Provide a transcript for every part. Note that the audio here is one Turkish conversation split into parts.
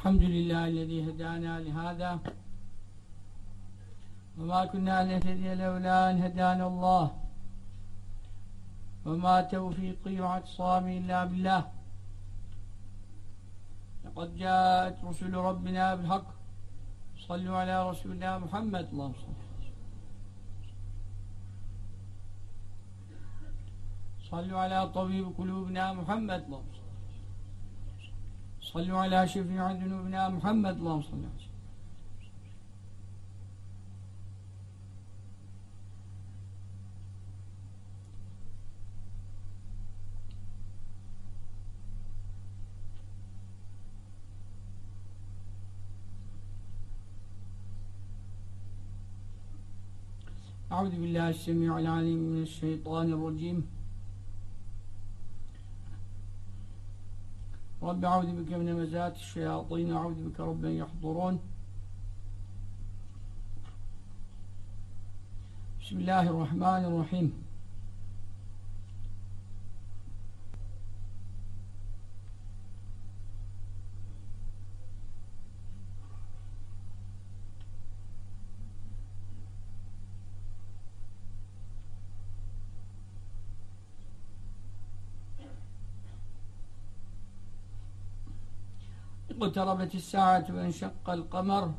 الحمد لله الذي هدانا لهذا وما كنا لنهتدي لولا أن هدانا الله وما توفيقي وأعتصامي إلا بالله لقد جاءت رسل ربنا بالحق صلوا على رسولنا محمد اللهم صل صلوا على طبيب قلوبنا محمد اللهم صل صلوا على شفيع ذنوبنا محمد اللهم صل على أعوذ بالله السميع العليم من الشيطان الرجيم رب أعوذ بك من مزات الشياطين أعوذ بك رب أن يحضرون. بسم الله الرحمن الرحيم. اقتربت الساعة وانشق القمر.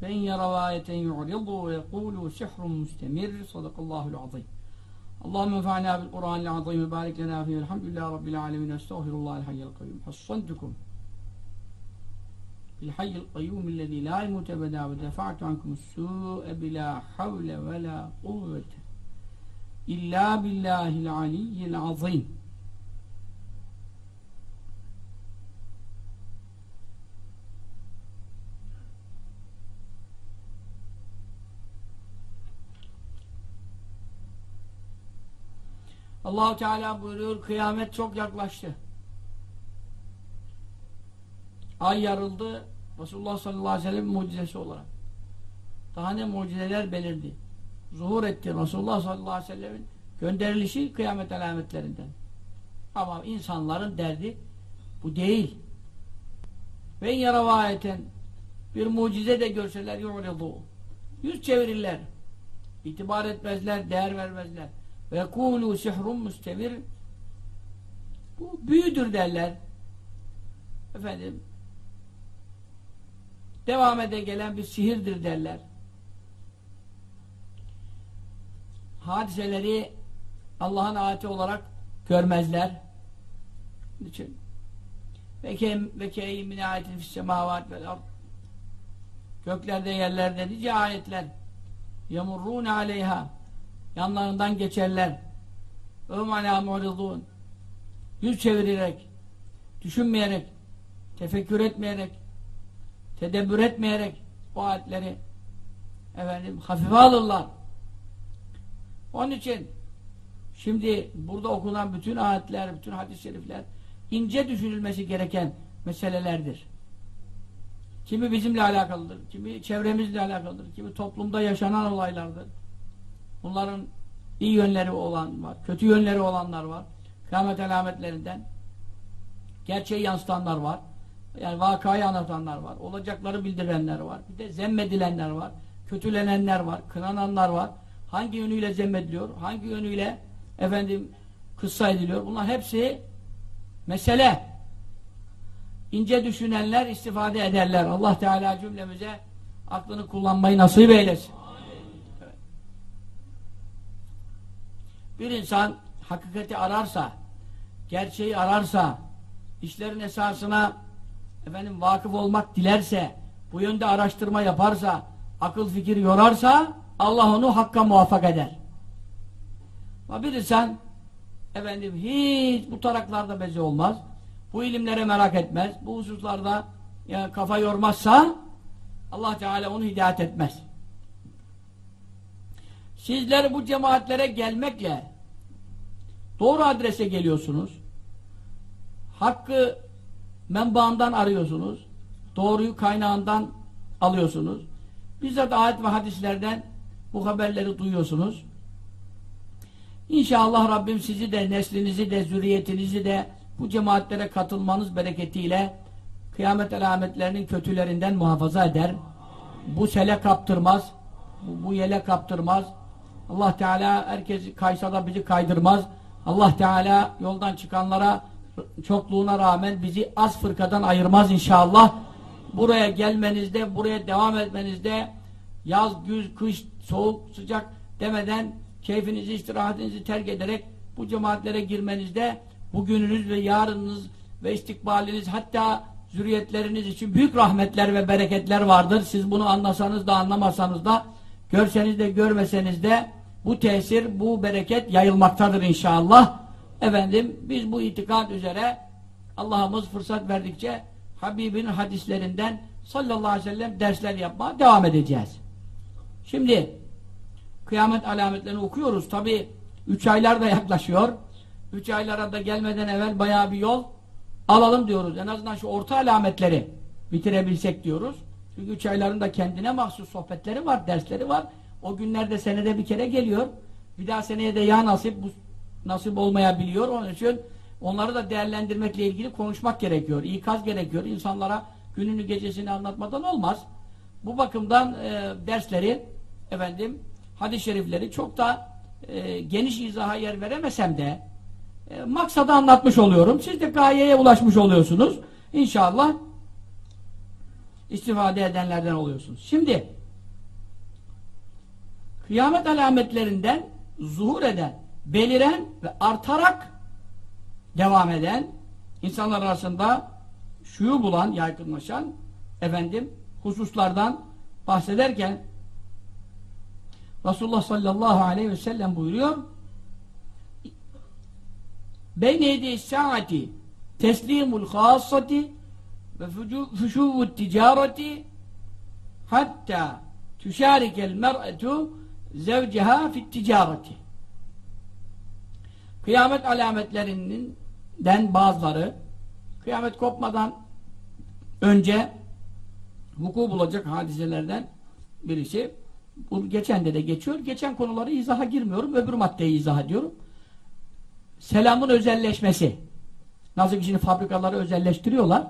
فإن يروا آية يعرضوا ويقولوا سحر مستمر. صدق الله العظيم. اللهم انفعنا بالقرآن العظيم وبارك لنا فيه. الحمد لله رب العالمين. أستغفر الله الحي القيوم. حصنتكم بالحي القيوم الذي لا يموت أبدا ودفعت عنكم السوء بلا حول ولا قوة إلا بالله العلي العظيم. Allahu Teala buyuruyor kıyamet çok yaklaştı. Ay yarıldı Resulullah sallallahu aleyhi ve sellem mucizesi olarak. Daha ne mucizeler belirdi. Zuhur etti Resulullah sallallahu aleyhi ve sellemin gönderilişi kıyamet alametlerinden. Ama insanların derdi bu değil. Ve yaravayeten bir mucize de görseler yu'ridu. Yüz çevirirler. İtibar etmezler, değer vermezler. Ve kulu sihrun müstevir bu büyüdür derler. Efendim devam ede gelen bir sihirdir derler. Hadiseleri Allah'ın ayeti olarak görmezler. Niçin? Ve keyim min ayetin fis semavat vel ard Göklerde yerlerde nice ayetler yamurrun aleyha yanlarından geçerler. Ömâlâ mu'ridûn yüz çevirerek, düşünmeyerek, tefekkür etmeyerek, tedebbür etmeyerek bu ayetleri efendim hafife alırlar. Onun için şimdi burada okunan bütün ayetler, bütün hadis-i şerifler ince düşünülmesi gereken meselelerdir. Kimi bizimle alakalıdır, kimi çevremizle alakalıdır, kimi toplumda yaşanan olaylardır. Bunların iyi yönleri olan var, kötü yönleri olanlar var. Kıyamet alametlerinden gerçeği yansıtanlar var. Yani vakayı anlatanlar var. Olacakları bildirenler var. Bir de zemmedilenler var. Kötülenenler var. Kınananlar var. Hangi yönüyle zemmediliyor? Hangi yönüyle efendim kıssa ediliyor? Bunlar hepsi mesele. İnce düşünenler istifade ederler. Allah Teala cümlemize aklını kullanmayı nasip eylesin. Bir insan hakikati ararsa, gerçeği ararsa, işlerin esasına efendim vakıf olmak dilerse, bu yönde araştırma yaparsa, akıl fikir yorarsa Allah onu hakka muvaffak eder. Ama bir insan efendim hiç bu taraklarda bezi olmaz, bu ilimlere merak etmez, bu hususlarda yani kafa yormazsa Allah Teala onu hidayet etmez. Sizler bu cemaatlere gelmekle doğru adrese geliyorsunuz. Hakkı menbaından arıyorsunuz. Doğruyu kaynağından alıyorsunuz. Bizzat ayet ve hadislerden bu haberleri duyuyorsunuz. İnşallah Rabbim sizi de, neslinizi de, zürriyetinizi de bu cemaatlere katılmanız bereketiyle kıyamet alametlerinin kötülerinden muhafaza eder. Bu sele kaptırmaz. Bu, yele kaptırmaz. Allah Teala herkes kaysa da bizi kaydırmaz. Allah Teala yoldan çıkanlara çokluğuna rağmen bizi az fırkadan ayırmaz inşallah. Buraya gelmenizde, buraya devam etmenizde yaz, güz, kış, soğuk, sıcak demeden keyfinizi, istirahatinizi terk ederek bu cemaatlere girmenizde bugününüz ve yarınınız ve istikbaliniz hatta zürriyetleriniz için büyük rahmetler ve bereketler vardır. Siz bunu anlasanız da anlamasanız da görseniz de görmeseniz de bu tesir, bu bereket yayılmaktadır inşallah. Efendim biz bu itikad üzere Allah'ımız fırsat verdikçe Habibinin hadislerinden sallallahu aleyhi ve sellem dersler yapmaya devam edeceğiz. Şimdi kıyamet alametlerini okuyoruz. Tabi üç aylar da yaklaşıyor. Üç aylara da gelmeden evvel bayağı bir yol alalım diyoruz. En azından şu orta alametleri bitirebilsek diyoruz. Çünkü üç ayların da kendine mahsus sohbetleri var, dersleri var. O günlerde senede bir kere geliyor. Bir daha seneye de ya nasip, bu nasip olmayabiliyor. Onun için onları da değerlendirmekle ilgili konuşmak gerekiyor. İkaz gerekiyor. İnsanlara gününü gecesini anlatmadan olmaz. Bu bakımdan e, dersleri efendim hadis-i şerifleri çok da e, geniş izaha yer veremesem de e, maksadı anlatmış oluyorum. Siz de gayeye ulaşmış oluyorsunuz. İnşallah istifade edenlerden oluyorsunuz. Şimdi kıyamet alametlerinden zuhur eden, beliren ve artarak devam eden insanlar arasında şuyu bulan, yaygınlaşan efendim hususlardan bahsederken Resulullah sallallahu aleyhi ve sellem buyuruyor beyne yedi saati teslimul hassati ve füşuvut ticareti hatta tüşarikel mer'etu zevceha fit ticareti kıyamet alametlerinden bazıları kıyamet kopmadan önce vuku bulacak hadiselerden birisi bu geçen de de geçiyor. Geçen konuları izaha girmiyorum. Öbür maddeyi izah ediyorum. Selamın özelleşmesi. Nasıl ki şimdi fabrikaları özelleştiriyorlar.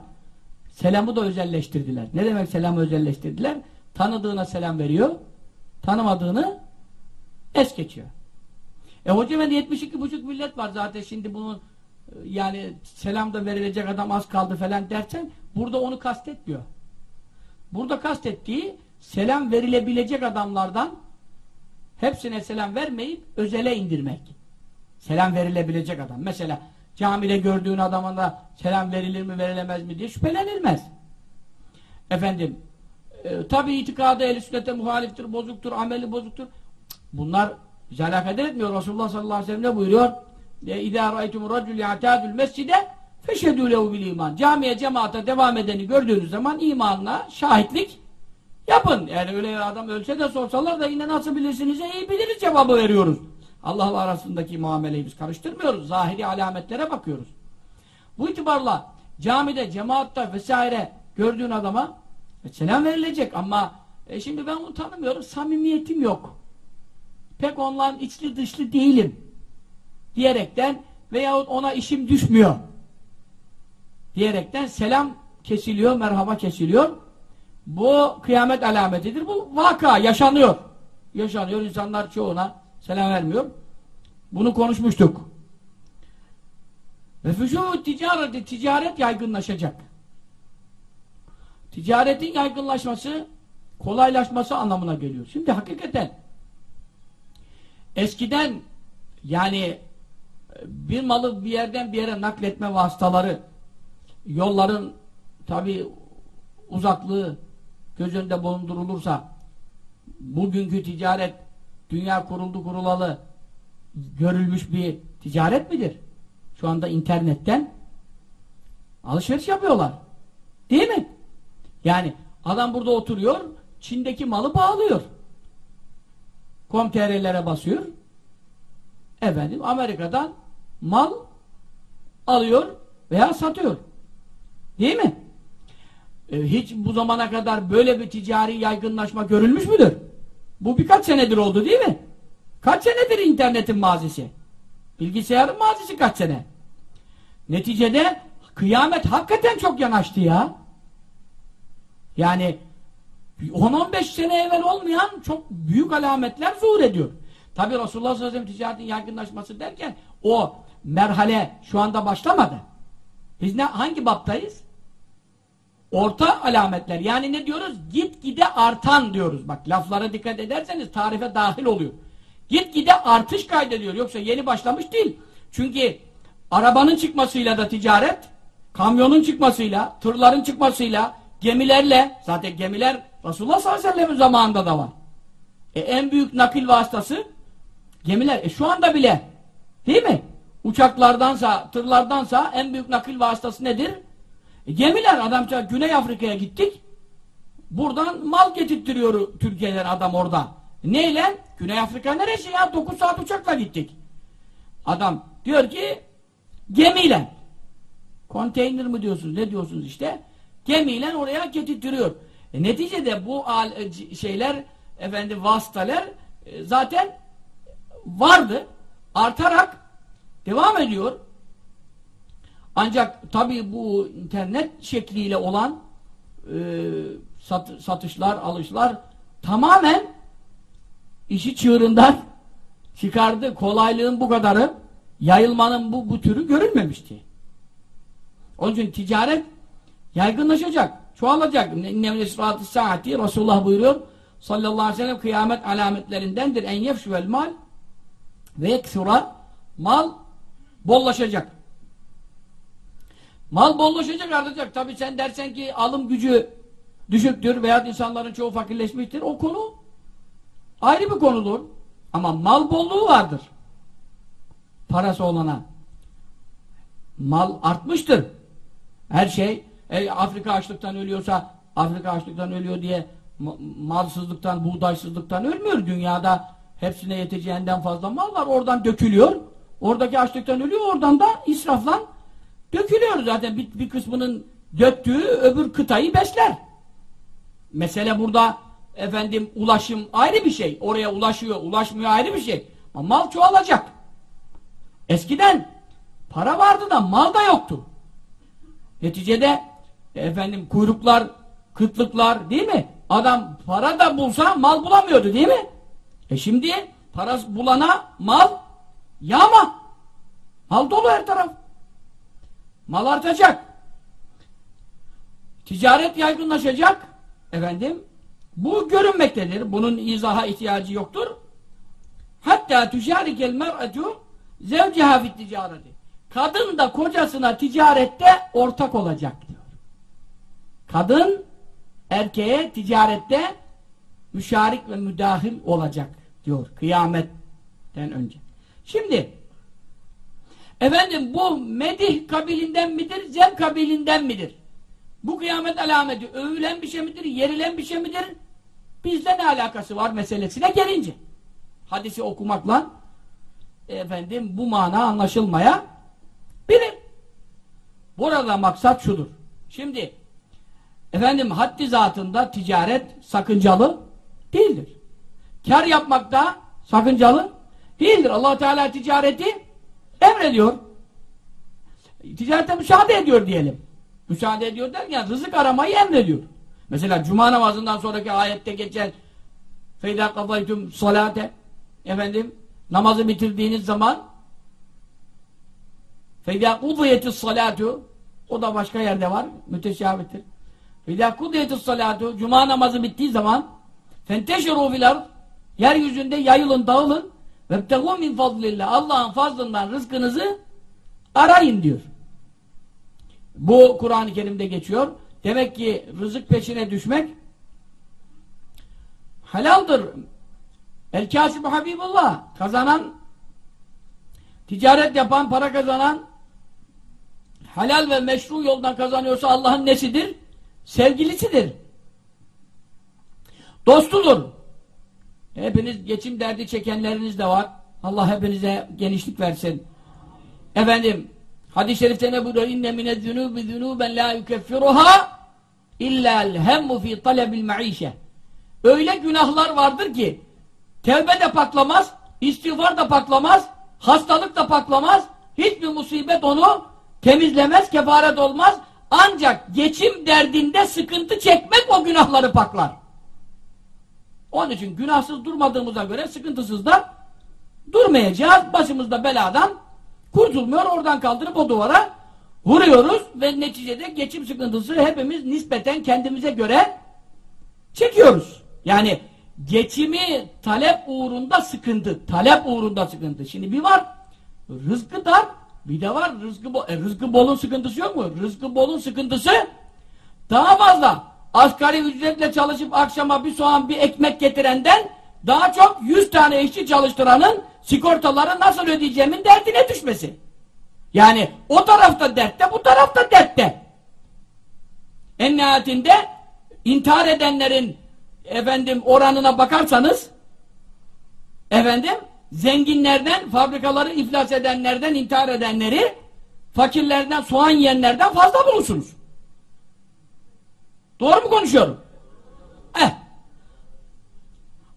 Selamı da özelleştirdiler. Ne demek selamı özelleştirdiler? Tanıdığına selam veriyor. Tanımadığını es geçiyor. E hocam 72,5 millet var zaten şimdi bunu yani selam da verilecek adam az kaldı falan dersen burada onu kastetmiyor. Burada kastettiği selam verilebilecek adamlardan hepsine selam vermeyip özele indirmek. Selam verilebilecek adam. Mesela camide gördüğün adamın da selam verilir mi verilemez mi diye şüphelenilmez. Efendim e, tabi itikadı ehl sünnete muhaliftir, bozuktur, ameli bozuktur. Bunlar bize alakadar etmiyor. Resulullah sallallahu aleyhi ve sellem ne buyuruyor? اِذَا رَأَيْتُمُ الرَّجُلِ يَعْتَادُ الْمَسْجِدَ فَشَدُوا لَهُ بِالْاِيمَانِ Camiye, cemaate devam edeni gördüğünüz zaman imanla şahitlik yapın. Yani öyle adam ölse de sorsalar da yine nasıl bilirsiniz? iyi biliriz cevabı veriyoruz. Allah'la arasındaki muameleyi biz karıştırmıyoruz. Zahiri alametlere bakıyoruz. Bu itibarla camide, cemaatta vesaire gördüğün adama e, selam verilecek ama e, şimdi ben onu tanımıyorum. Samimiyetim yok. Pek onların içli dışlı değilim. Diyerekten veyahut ona işim düşmüyor. Diyerekten selam kesiliyor, merhaba kesiliyor. Bu kıyamet alametidir. Bu vaka, yaşanıyor. Yaşanıyor. insanlar çoğuna selam vermiyor. Bunu konuşmuştuk. Ve füşû ticareti, ticaret yaygınlaşacak. Ticaretin yaygınlaşması, kolaylaşması anlamına geliyor. Şimdi hakikaten eskiden yani bir malı bir yerden bir yere nakletme vasıtaları yolların tabi uzaklığı göz önünde bulundurulursa bugünkü ticaret dünya kuruldu kurulalı görülmüş bir ticaret midir? Şu anda internetten alışveriş yapıyorlar. Değil mi? Yani adam burada oturuyor Çin'deki malı bağlıyor. Com.tr'lere basıyor. Efendim Amerika'dan mal alıyor veya satıyor. Değil mi? E, hiç bu zamana kadar böyle bir ticari yaygınlaşma görülmüş müdür? Bu birkaç senedir oldu değil mi? Kaç senedir internetin mazisi? Bilgisayarın mazisi kaç sene? Neticede kıyamet hakikaten çok yanaştı ya. Yani 10-15 sene evvel olmayan çok büyük alametler zuhur ediyor. Tabi Resulullah sallallahu aleyhi ve sellem ticaretin yaygınlaşması derken o merhale şu anda başlamadı. Biz ne hangi baptayız? Orta alametler. Yani ne diyoruz? Gitgide artan diyoruz. Bak laflara dikkat ederseniz tarife dahil oluyor. Gitgide artış kaydediyor. Yoksa yeni başlamış değil. Çünkü arabanın çıkmasıyla da ticaret, kamyonun çıkmasıyla, tırların çıkmasıyla, gemilerle, zaten gemiler Resulullah sallallahu aleyhi ve sellem'in zamanında da var. E, en büyük nakil vasıtası gemiler. E, şu anda bile değil mi? Uçaklardansa, tırlardansa en büyük nakil vasıtası nedir? E, gemiler. Adamca Güney Afrika'ya gittik. Buradan mal getirtiyor Türkiye'den adam orada. Neyle? Güney Afrika neresi ya? 9 saat uçakla gittik. Adam diyor ki gemiyle. Konteyner mi diyorsunuz? Ne diyorsunuz işte? Gemiyle oraya getirtiyor. E, neticede bu e, şeyler efendi vasıtalar e, zaten vardı. Artarak devam ediyor. Ancak tabii bu internet şekliyle olan e, sat, satışlar, alışlar tamamen işi çığırından çıkardı. Kolaylığın bu kadarı yayılmanın bu, bu türü görülmemişti. Onun için ticaret yaygınlaşacak, çoğalacak. İnnemel esratı saati Resulullah buyuruyor sallallahu aleyhi ve sellem kıyamet alametlerindendir. En yefşüvel mal ve yeksura mal bollaşacak. Mal bollaşacak artacak. Tabi sen dersen ki alım gücü düşüktür veya insanların çoğu fakirleşmiştir. O konu ayrı bir konudur. Ama mal bolluğu vardır. Parası olana. Mal artmıştır. Her şey e, Afrika açlıktan ölüyorsa Afrika açlıktan ölüyor diye malsızlıktan, buğdaysızlıktan ölmüyor. Dünyada hepsine yeteceğinden fazla mal var. Oradan dökülüyor. Oradaki açlıktan ölüyor. Oradan da israflan dökülüyor. Zaten bir, bir kısmının döktüğü öbür kıtayı besler. Mesele burada efendim ulaşım ayrı bir şey. Oraya ulaşıyor, ulaşmıyor ayrı bir şey. Ama mal çoğalacak. Eskiden para vardı da mal da yoktu. Neticede efendim kuyruklar, kıtlıklar değil mi? Adam para da bulsa mal bulamıyordu değil mi? E şimdi para bulana mal yağma. Mal dolu her taraf. Mal artacak. Ticaret yaygınlaşacak. Efendim bu görünmektedir. Bunun izaha ihtiyacı yoktur. Hatta tüşarikel mer'etu zevciha fit ticareti. Kadın da kocasına ticarette ortak olacak diyor. Kadın erkeğe ticarette müşarik ve müdahil olacak diyor kıyametten önce. Şimdi efendim bu medih kabilinden midir, zem kabilinden midir? Bu kıyamet alameti övülen bir şey midir, yerilen bir şey midir? Bizde ne alakası var meselesine gelince. Hadisi okumakla efendim bu mana anlaşılmaya bilir. Burada maksat şudur. Şimdi efendim haddi zatında ticaret sakıncalı değildir. Kar yapmak da sakıncalı değildir. allah Teala ticareti emrediyor. Ticarete müsaade ediyor diyelim. Müsaade ediyor derken rızık aramayı emrediyor. Mesela cuma namazından sonraki ayette geçen feyda kazaytum salate efendim namazı bitirdiğiniz zaman feyda kudiyetis salatu o da başka yerde var. Müteşabittir. Kudiyetis salatu cuma namazı bittiği zaman fenteşeru fil ard yeryüzünde yayılın dağılın vebtegû min fadlillah Allah'ın fazlından rızkınızı arayın diyor. Bu Kur'an-ı Kerim'de geçiyor. Demek ki rızık peşine düşmek halaldır. El kasib Habibullah kazanan ticaret yapan, para kazanan halal ve meşru yoldan kazanıyorsa Allah'ın nesidir? Sevgilisidir. Dostudur. Hepiniz geçim derdi çekenleriniz de var. Allah hepinize genişlik versin. Efendim Hadis-i şerifte ne buyuruyor? İnne minezzünûbi zünûben lâ yukeffiruhâ illâl hemmu fî talebil maişe. Öyle günahlar vardır ki tevbe de paklamaz, istiğfar da paklamaz, hastalık da paklamaz, hiçbir musibet onu temizlemez, kefaret olmaz. Ancak geçim derdinde sıkıntı çekmek o günahları paklar. Onun için günahsız durmadığımıza göre sıkıntısız da durmayacağız. Başımızda beladan kurtulmuyor. Oradan kaldırıp o duvara vuruyoruz ve neticede geçim sıkıntısı hepimiz nispeten kendimize göre çekiyoruz. Yani geçimi talep uğrunda sıkıntı. Talep uğrunda sıkıntı. Şimdi bir var rızkı dar bir de var rızkı, bol, e, rızkı bolun sıkıntısı yok mu? Rızkı bolun sıkıntısı daha fazla. Asgari ücretle çalışıp akşama bir soğan bir ekmek getirenden daha çok 100 tane işçi çalıştıranın sigortaları nasıl ödeyeceğimin derdine düşmesi. Yani o tarafta dertte bu tarafta dertte. En nihayetinde intihar edenlerin efendim oranına bakarsanız efendim zenginlerden fabrikaları iflas edenlerden intihar edenleri fakirlerden soğan yiyenlerden fazla bulursunuz. Doğru mu konuşuyorum? Eh.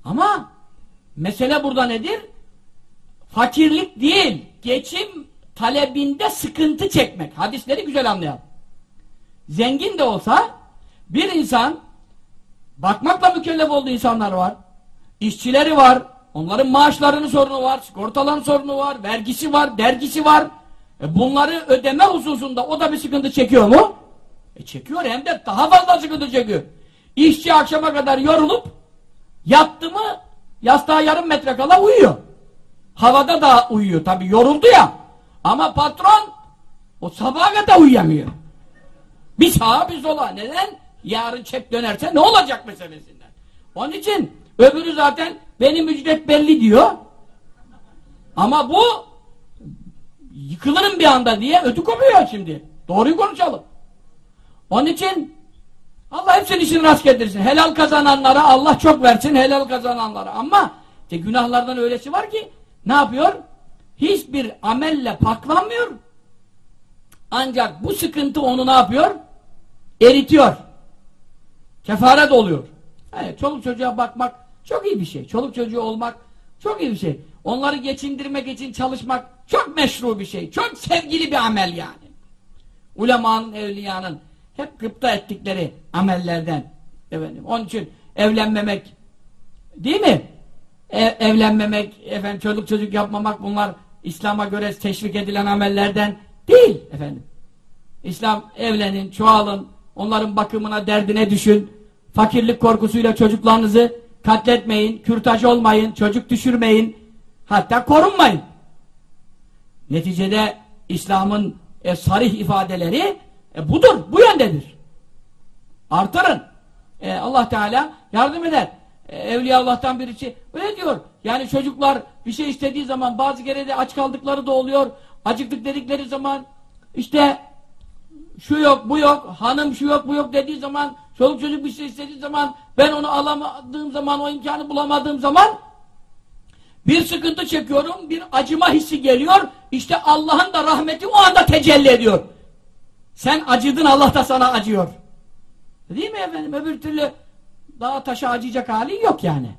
Ama mesele burada nedir? Fakirlik değil, geçim talebinde sıkıntı çekmek. Hadisleri güzel anlayalım. Zengin de olsa bir insan bakmakla mükellef olduğu insanlar var. İşçileri var. Onların maaşlarının sorunu var. Sigortaların sorunu var. Vergisi var. Dergisi var. E bunları ödeme hususunda o da bir sıkıntı çekiyor mu? E çekiyor hem de daha fazla sıkıntı çekiyor. İşçi akşama kadar yorulup yattı mı yastığa yarım metre kala uyuyor. Havada da uyuyor tabi yoruldu ya. Ama patron o sabaha kadar uyuyamıyor. Bir sağa bir sola. Neden? Yarın çek dönerse ne olacak meselesinden. Onun için öbürü zaten benim ücret belli diyor. Ama bu yıkılırım bir anda diye ödü kopuyor şimdi. Doğruyu konuşalım. Onun için Allah hepsinin işini rast getirsin. Helal kazananlara Allah çok versin helal kazananlara. Ama işte günahlardan öylesi var ki ne yapıyor? Hiçbir amelle paklanmıyor. Ancak bu sıkıntı onu ne yapıyor? Eritiyor. Kefaret oluyor. Evet, çoluk çocuğa bakmak çok iyi bir şey. Çoluk çocuğu olmak çok iyi bir şey. Onları geçindirmek için çalışmak çok meşru bir şey. Çok sevgili bir amel yani. Ulemanın, evliyanın hep gıpta ettikleri amellerden. Efendim. Onun için evlenmemek değil mi? E, evlenmemek, efendim çocuk çocuk yapmamak bunlar İslam'a göre teşvik edilen amellerden değil efendim. İslam evlenin, çoğalın, onların bakımına, derdine düşün. Fakirlik korkusuyla çocuklarınızı katletmeyin, kürtaj olmayın, çocuk düşürmeyin. Hatta korunmayın. Neticede İslam'ın e, sarih ifadeleri e, budur, bu yöndedir. Artırın. E, Allah Teala yardım eder. E, Evliya Allah'tan birisi öyle diyor. Yani çocuklar bir şey istediği zaman bazı kere de aç kaldıkları da oluyor. Acıktık dedikleri zaman işte şu yok, bu yok, hanım şu yok, bu yok dediği zaman çoluk çocuk bir şey istediği zaman ben onu alamadığım zaman, o imkanı bulamadığım zaman bir sıkıntı çekiyorum, bir acıma hissi geliyor. İşte Allah'ın da rahmeti o anda tecelli ediyor. Sen acıdın Allah da sana acıyor. Değil mi efendim? Öbür türlü daha taşa acıyacak hali yok yani.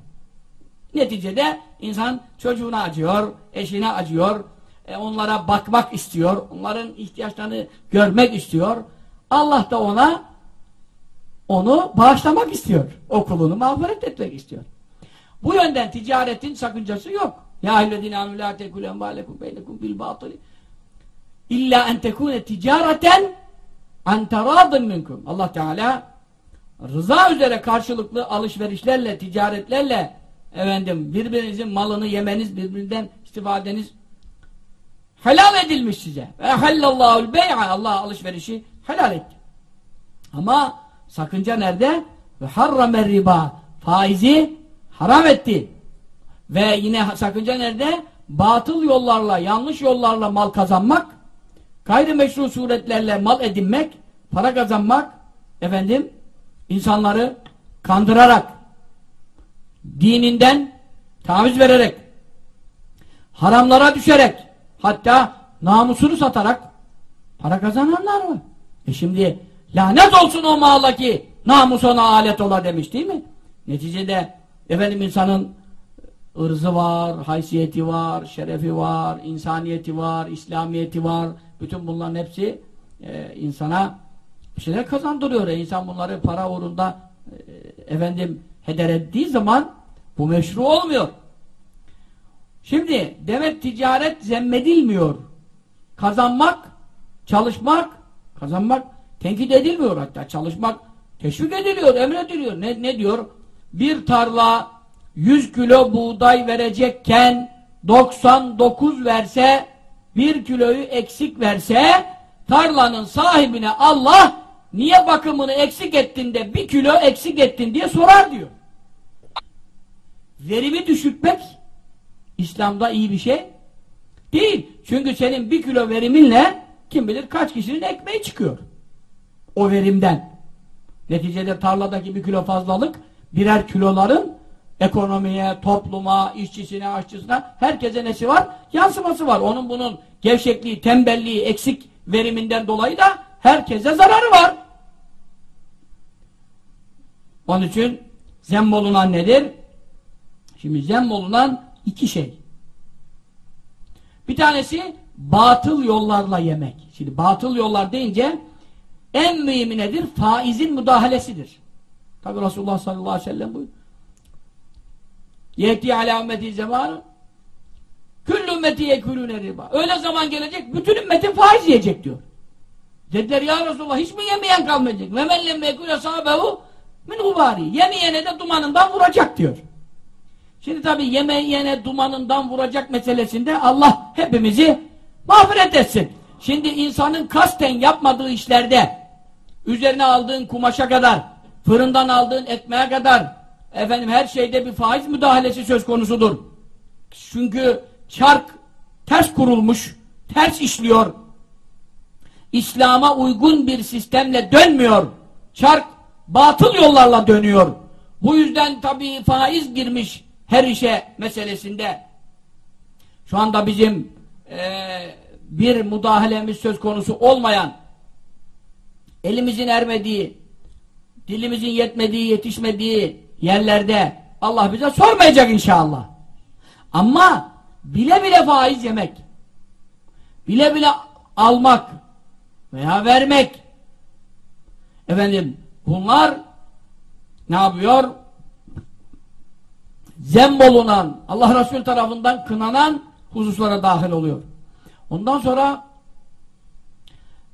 Neticede insan çocuğuna acıyor, eşine acıyor, e, onlara bakmak istiyor, onların ihtiyaçlarını görmek istiyor. Allah da ona onu bağışlamak istiyor. Okulunu mağfiret etmek istiyor. Bu yönden ticaretin sakıncası yok. Ya eyyühellezine amenu la tekulu envalekum beynekum bil batili illa en tekune ticareten an teradın minkum. Allah Teala rıza üzere karşılıklı alışverişlerle, ticaretlerle efendim birbirinizin malını yemeniz, birbirinden istifadeniz helal edilmiş size. Ve hallallahul bey'a Allah alışverişi helal etti. Ama sakınca nerede? Ve harramer riba faizi haram etti. Ve yine sakınca nerede? Batıl yollarla, yanlış yollarla mal kazanmak, gayrimeşru suretlerle mal edinmek, para kazanmak, efendim, insanları kandırarak, dininden taviz vererek, haramlara düşerek, hatta namusunu satarak para kazananlar var. E şimdi lanet olsun o mağla ki namus ona alet ola demiş değil mi? Neticede efendim insanın ırzı var, haysiyeti var, şerefi var, insaniyeti var, İslamiyeti var. Bütün bunların hepsi e, insana bir şeyler kazandırıyor. E, insan bunları para uğrunda e, efendim heder ettiği zaman bu meşru olmuyor. Şimdi demek ticaret zemmedilmiyor. Kazanmak, çalışmak, kazanmak tenkit edilmiyor hatta. Çalışmak teşvik ediliyor, emrediliyor. Ne, ne diyor? Bir tarla 100 kilo buğday verecekken 99 verse bir kiloyu eksik verse tarlanın sahibine Allah niye bakımını eksik ettin de bir kilo eksik ettin diye sorar diyor. Verimi düşürtmek İslam'da iyi bir şey değil. Çünkü senin bir kilo veriminle kim bilir kaç kişinin ekmeği çıkıyor. O verimden. Neticede tarladaki bir kilo fazlalık birer kiloların ekonomiye, topluma, işçisine, aşçısına herkese nesi var? Yansıması var. Onun bunun gevşekliği, tembelliği, eksik veriminden dolayı da herkese zararı var. Onun için zemmolunan nedir? Şimdi zemmolunan iki şey. Bir tanesi batıl yollarla yemek. Şimdi batıl yollar deyince en mühimi nedir? Faizin müdahalesidir. Tabi Resulullah sallallahu aleyhi ve sellem buyuruyor. Yehdi ala ümmeti zamanı Küllü ümmeti yekulüne riba. Öyle zaman gelecek, bütün ümmetin faiz yiyecek diyor. Dediler ya Resulullah hiç mi yemeyen kalmayacak? Ve men lemme sahabehu min gubari. Yemeyene de dumanından vuracak diyor. Şimdi tabi yemeyene dumanından vuracak meselesinde Allah hepimizi mağfiret etsin. Şimdi insanın kasten yapmadığı işlerde üzerine aldığın kumaşa kadar, fırından aldığın ekmeğe kadar efendim her şeyde bir faiz müdahalesi söz konusudur. Çünkü çark ters kurulmuş, ters işliyor. İslam'a uygun bir sistemle dönmüyor. Çark batıl yollarla dönüyor. Bu yüzden tabii faiz girmiş her işe meselesinde. Şu anda bizim e, bir müdahalemiz söz konusu olmayan elimizin ermediği dilimizin yetmediği, yetişmediği yerlerde Allah bize sormayacak inşallah. Ama bile bile faiz yemek, bile bile almak veya vermek, efendim bunlar ne yapıyor? Zembolunan, Allah Resulü tarafından kınanan hususlara dahil oluyor. Ondan sonra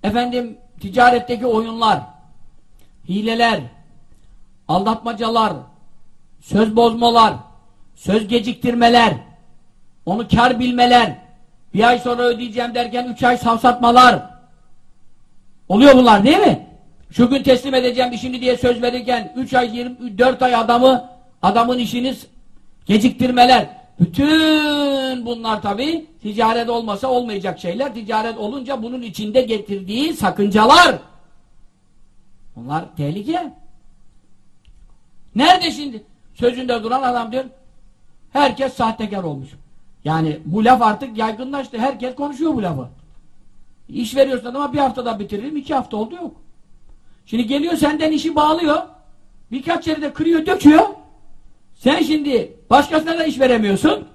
efendim ticaretteki oyunlar, hileler, aldatmacalar, söz bozmalar, söz geciktirmeler, onu kar bilmeler, bir ay sonra ödeyeceğim derken üç ay savsatmalar. Oluyor bunlar değil mi? Şu gün teslim edeceğim işini diye söz verirken üç ay, yirmi, dört ay adamı, adamın işini geciktirmeler. Bütün bunlar tabi ticaret olmasa olmayacak şeyler. Ticaret olunca bunun içinde getirdiği sakıncalar. Bunlar tehlike. Nerede şimdi? Sözünde duran adam diyor herkes sahtekar olmuş. Yani bu laf artık yaygınlaştı. Herkes konuşuyor bu lafı. İş veriyorsun adama bir haftada bitiririm. iki hafta oldu yok. Şimdi geliyor senden işi bağlıyor. Birkaç yeri de kırıyor döküyor. Sen şimdi başkasına da iş veremiyorsun.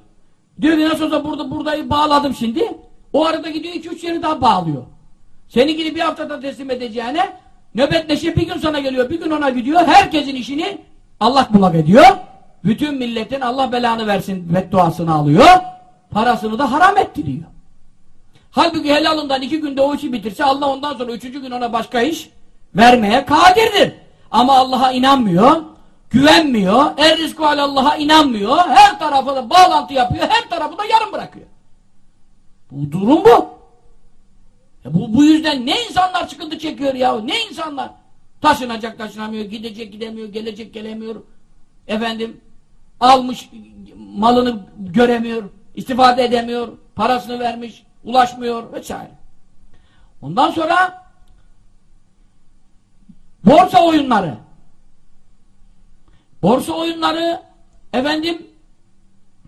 Diyor ki nasıl olsa burada buradayı bağladım şimdi. O arada gidiyor iki üç yeri daha bağlıyor. Seni gidip bir haftada teslim edeceğine nöbetleşe bir gün sana geliyor, bir gün ona gidiyor. Herkesin işini Allah bulak ediyor. Bütün milletin Allah belanı versin bedduasını alıyor. Parasını da haram ettiriyor. Halbuki helalından iki günde o işi bitirse Allah ondan sonra üçüncü gün ona başka iş vermeye kadirdir. Ama Allah'a inanmıyor, güvenmiyor, er rizku Allah'a inanmıyor, her tarafı da bağlantı yapıyor, her tarafı da yarım bırakıyor. Bu durum bu. Ya bu, bu yüzden ne insanlar çıkıntı çekiyor ya, ne insanlar? Taşınacak taşınamıyor, gidecek gidemiyor, gelecek gelemiyor. Efendim, almış malını göremiyor, istifade edemiyor, parasını vermiş, ulaşmıyor vesaire. Ondan sonra borsa oyunları. Borsa oyunları efendim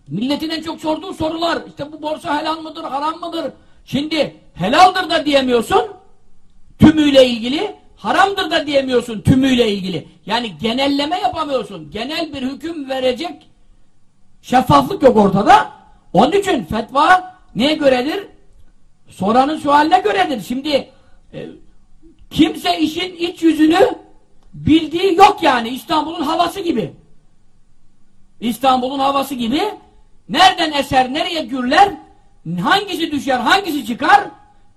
milletin en çok sorduğu sorular. İşte bu borsa helal mıdır, haram mıdır? Şimdi helaldir da diyemiyorsun tümüyle ilgili haramdır da diyemiyorsun tümüyle ilgili. Yani genelleme yapamıyorsun. Genel bir hüküm verecek şeffaflık yok ortada. Onun için fetva neye göredir? Soranın sualine göredir. Şimdi e, kimse işin iç yüzünü bildiği yok yani. İstanbul'un havası gibi. İstanbul'un havası gibi nereden eser, nereye gürler, hangisi düşer, hangisi çıkar,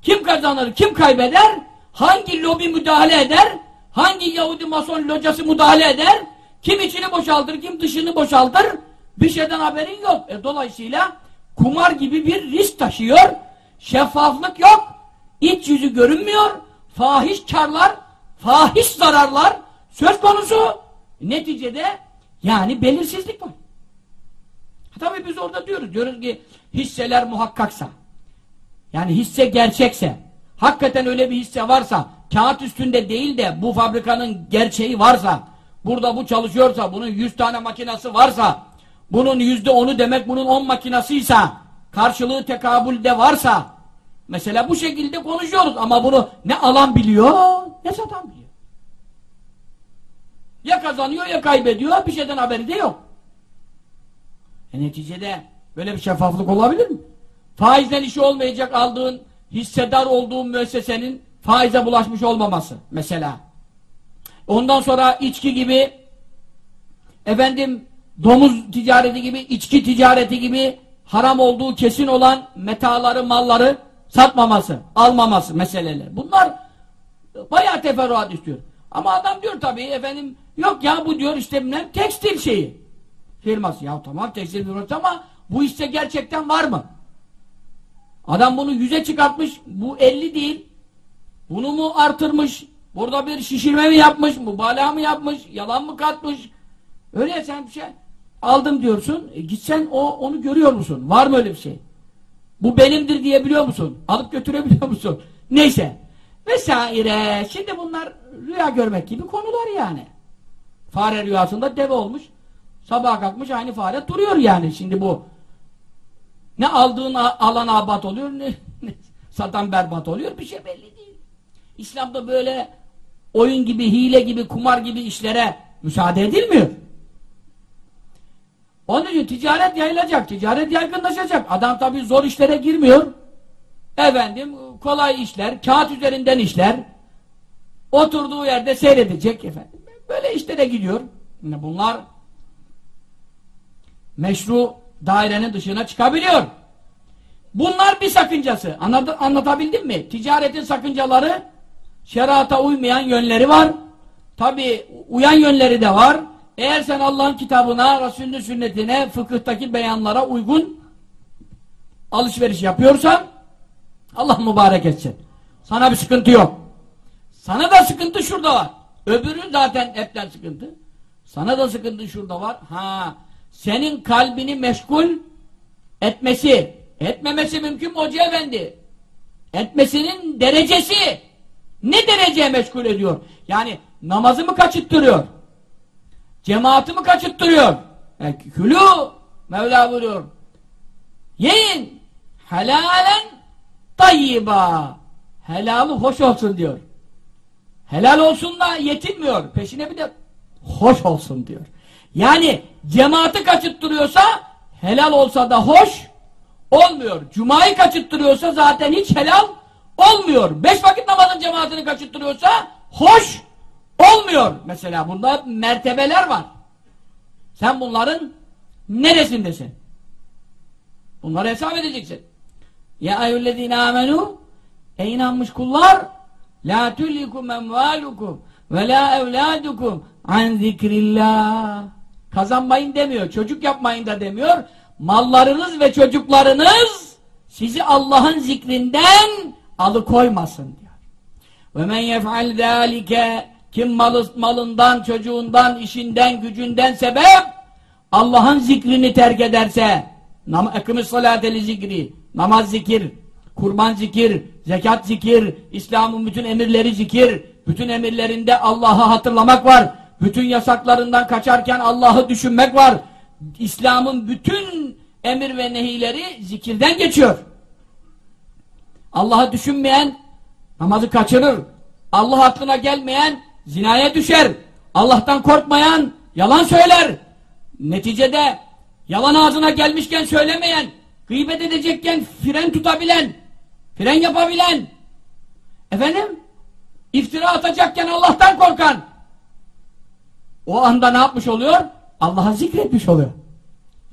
kim kazanır, kim kaybeder, hangi lobi müdahale eder, hangi Yahudi mason locası müdahale eder, kim içini boşaltır, kim dışını boşaltır, bir şeyden haberin yok. E, dolayısıyla kumar gibi bir risk taşıyor, şeffaflık yok, iç yüzü görünmüyor, fahiş karlar, fahiş zararlar söz konusu. Neticede yani belirsizlik var. Tabii biz orada diyoruz, diyoruz ki hisseler muhakkaksa, yani hisse gerçekse, hakikaten öyle bir hisse varsa, kağıt üstünde değil de bu fabrikanın gerçeği varsa, burada bu çalışıyorsa, bunun 100 tane makinası varsa, bunun yüzde onu demek bunun 10 makinasıysa, karşılığı tekabülde varsa, mesela bu şekilde konuşuyoruz ama bunu ne alan biliyor, ne satan biliyor. Ya kazanıyor ya kaybediyor, bir şeyden haberi de yok. E neticede böyle bir şeffaflık olabilir mi? Faizden işi olmayacak aldığın, hissedar olduğun müessesenin faize bulaşmış olmaması mesela. Ondan sonra içki gibi efendim domuz ticareti gibi, içki ticareti gibi haram olduğu kesin olan metaları, malları satmaması, almaması meseleler. Bunlar bayağı teferruat istiyor. Ama adam diyor tabii efendim yok ya bu diyor işte bilmem tekstil şeyi. Firması. Ya tamam tekstil firması ama bu hisse gerçekten var mı? Adam bunu yüze çıkartmış. Bu 50 değil. Bunu mu artırmış? Burada bir şişirme mi yapmış? Mübalağa mı yapmış? Yalan mı katmış? Öyle sen bir şey aldım diyorsun. E gitsen o onu görüyor musun? Var mı öyle bir şey? Bu benimdir diyebiliyor musun? Alıp götürebiliyor musun? Neyse. Vesaire. Şimdi bunlar rüya görmek gibi konular yani. Fare rüyasında deve olmuş. Sabah kalkmış aynı fare duruyor yani şimdi bu. Ne aldığın alan abat oluyor ne, ne satan berbat oluyor bir şey belli değil. İslam'da böyle oyun gibi, hile gibi, kumar gibi işlere müsaade edilmiyor. Onun için ticaret yayılacak, ticaret yaygınlaşacak. Adam tabii zor işlere girmiyor. Efendim kolay işler, kağıt üzerinden işler. Oturduğu yerde seyredecek efendim. Böyle işlere gidiyor. Bunlar meşru dairenin dışına çıkabiliyor. Bunlar bir sakıncası. Anladı, anlatabildim mi? Ticaretin sakıncaları şerata uymayan yönleri var. Tabi uyan yönleri de var. Eğer sen Allah'ın kitabına, Resulünün sünnetine, fıkıhtaki beyanlara uygun alışveriş yapıyorsan Allah mübarek etsin. Sana bir sıkıntı yok. Sana da sıkıntı şurada var. Öbürü zaten hepten sıkıntı. Sana da sıkıntı şurada var. Ha, senin kalbini meşgul etmesi, etmemesi mümkün mü Hoca Efendi? Etmesinin derecesi ne dereceye meşgul ediyor? Yani namazı mı kaçıttırıyor? Cemaati mi kaçıttırıyor? Yani külü Mevla buyuruyor. Yiyin helalen tayyiba helalı hoş olsun diyor. Helal olsun da yetinmiyor. Peşine bir de hoş olsun diyor. Yani cemaati kaçıttırıyorsa helal olsa da hoş olmuyor. Cuma'yı kaçıttırıyorsa zaten hiç helal olmuyor. Beş vakit namazın cemaatini kaçıttırıyorsa hoş olmuyor. Mesela bunda mertebeler var. Sen bunların neresindesin? Bunları hesap edeceksin. Ya eyyüllezine amenu Ey inanmış kullar La tullikum emvalukum ve la evladukum an zikrillah Kazanmayın demiyor. Çocuk yapmayın da demiyor. Mallarınız ve çocuklarınız sizi Allah'ın zikrinden alıkoymasın diyor. Ve men yef'al zâlike kim malı, malından, çocuğundan, işinden, gücünden sebep Allah'ın zikrini terk ederse ekimiz salateli zikri namaz zikir, kurban zikir, zekat zikir, İslam'ın bütün emirleri zikir, bütün emirlerinde Allah'ı hatırlamak var bütün yasaklarından kaçarken Allah'ı düşünmek var. İslam'ın bütün emir ve nehileri zikirden geçiyor. Allah'ı düşünmeyen namazı kaçırır. Allah aklına gelmeyen zinaya düşer. Allah'tan korkmayan yalan söyler. Neticede yalan ağzına gelmişken söylemeyen, gıybet edecekken fren tutabilen, fren yapabilen, efendim, iftira atacakken Allah'tan korkan, o anda ne yapmış oluyor? Allah'a zikretmiş oluyor.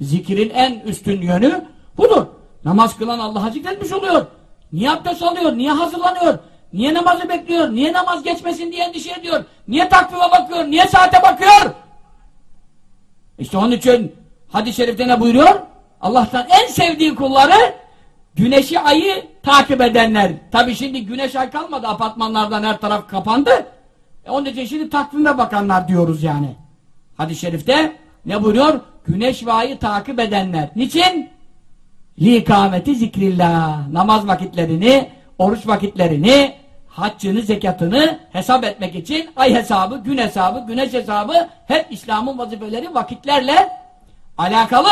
Zikrin en üstün yönü budur. Namaz kılan Allah'a zikretmiş oluyor. Niye abdest alıyor? Niye hazırlanıyor? Niye namazı bekliyor? Niye namaz geçmesin diye endişe ediyor? Niye takvime bakıyor? Niye saate bakıyor? İşte onun için hadis-i şerifte ne buyuruyor? Allah'tan en sevdiği kulları güneşi ayı takip edenler. Tabi şimdi güneş ay kalmadı apartmanlardan her taraf kapandı. E onun için şimdi takvime bakanlar diyoruz yani. Hadis-i şerifte ne buyuruyor? Güneş ve ayı takip edenler. Niçin? Likameti zikrillah. Namaz vakitlerini, oruç vakitlerini, haccını, zekatını hesap etmek için ay hesabı, gün hesabı, güneş hesabı hep İslam'ın vazifeleri vakitlerle alakalı.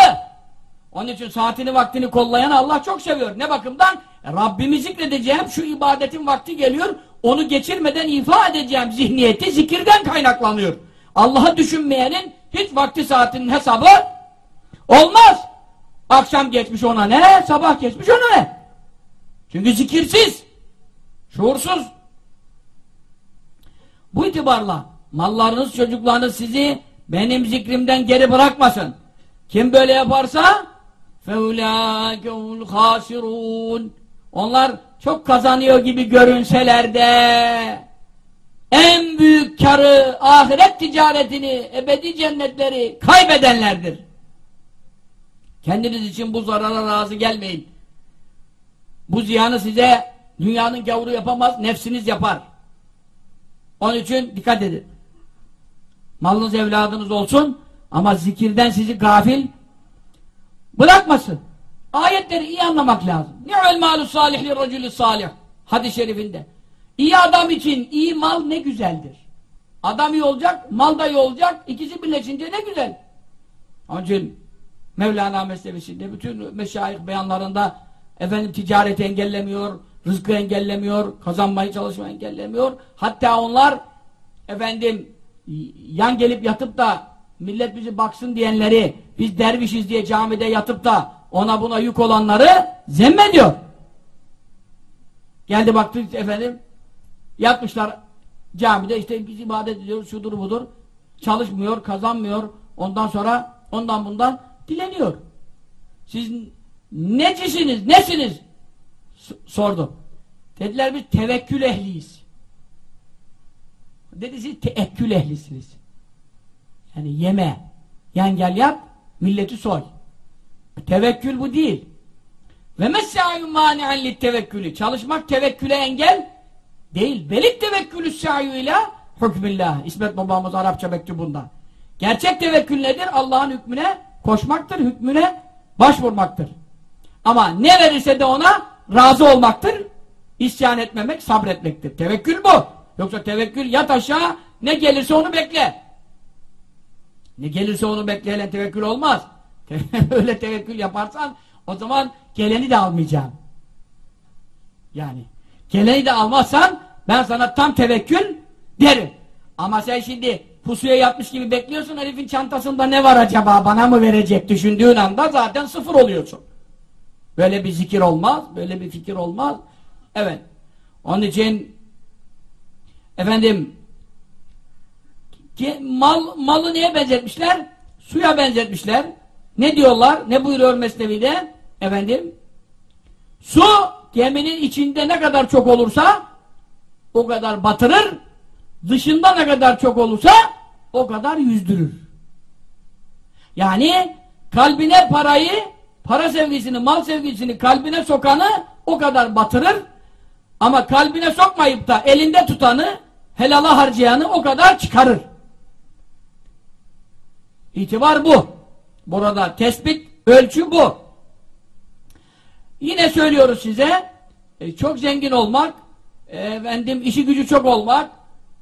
Onun için saatini vaktini kollayan Allah çok seviyor. Ne bakımdan? E, Rabbimi zikredeceğim, şu ibadetin vakti geliyor, onu geçirmeden ifa edeceğim zihniyeti zikirden kaynaklanıyor. Allah'ı düşünmeyenin hiç vakti saatinin hesabı olmaz. Akşam geçmiş ona ne? Sabah geçmiş ona ne? Çünkü zikirsiz, şuursuz. Bu itibarla mallarınız, çocuklarınız sizi benim zikrimden geri bırakmasın. Kim böyle yaparsa فَاُولَٰئِكَ خَاسِرُونَ Onlar çok kazanıyor gibi görünseler de en büyük karı, ahiret ticaretini, ebedi cennetleri kaybedenlerdir. Kendiniz için bu zarara razı gelmeyin. Bu ziyanı size dünyanın gavuru yapamaz, nefsiniz yapar. Onun için dikkat edin. Malınız evladınız olsun ama zikirden sizi gafil bırakmasın. Ayetleri iyi anlamak lazım. Ni'vel malu salih li racülü salih. Hadis-i şerifinde. İyi adam için iyi mal ne güzeldir. Adam iyi olacak, mal da iyi olacak. İkisi birleşince ne güzel. Onun için Mevlana Mesnevisinde bütün meşayih beyanlarında efendim ticareti engellemiyor, rızkı engellemiyor, kazanmayı çalışmayı engellemiyor. Hatta onlar efendim yan gelip yatıp da millet bizi baksın diyenleri biz dervişiz diye camide yatıp da ona buna yük olanları zemmediyor. Geldi baktı efendim yatmışlar camide işte biz ibadet ediyoruz şudur budur çalışmıyor, kazanmıyor ondan sonra ondan bundan dileniyor. Siz necisiniz, nesiniz? S sordum. Dediler biz tevekkül ehliyiz. Dedi siz teekkül ehlisiniz. Yani yeme. Yan gel yap, milleti soy. Tevekkül bu değil. Ve mesâ'yü mâni'en tevekkülü. Çalışmak tevekküle engel değil. Belik tevekkülü sâ'yü hükmüllah. İsmet babamız Arapça mektubunda. Gerçek tevekkül nedir? Allah'ın hükmüne koşmaktır, hükmüne başvurmaktır. Ama ne verirse de ona razı olmaktır. İsyan etmemek, sabretmektir. Tevekkül bu. Yoksa tevekkül yat aşağı, ne gelirse onu bekle. Ne gelirse onu bekleyen tevekkül olmaz. Öyle tevekkül yaparsan o zaman geleni de almayacağım. Yani geleni de almazsan ben sana tam tevekkül derim. Ama sen şimdi pusuya yatmış gibi bekliyorsun herifin çantasında ne var acaba bana mı verecek düşündüğün anda zaten sıfır oluyorsun. Böyle bir zikir olmaz, böyle bir fikir olmaz. Evet. Onun için efendim mal, malı neye benzetmişler? Suya benzetmişler. Ne diyorlar? Ne buyuruyor Mesnevi'de? Efendim su geminin içinde ne kadar çok olursa o kadar batırır dışında ne kadar çok olursa o kadar yüzdürür. Yani kalbine parayı, para sevgisini, mal sevgisini kalbine sokanı o kadar batırır. Ama kalbine sokmayıp da elinde tutanı, helala harcayanı o kadar çıkarır. İtibar bu. Burada tespit, ölçü bu. Yine söylüyoruz size, e, çok zengin olmak, e, efendim işi gücü çok olmak,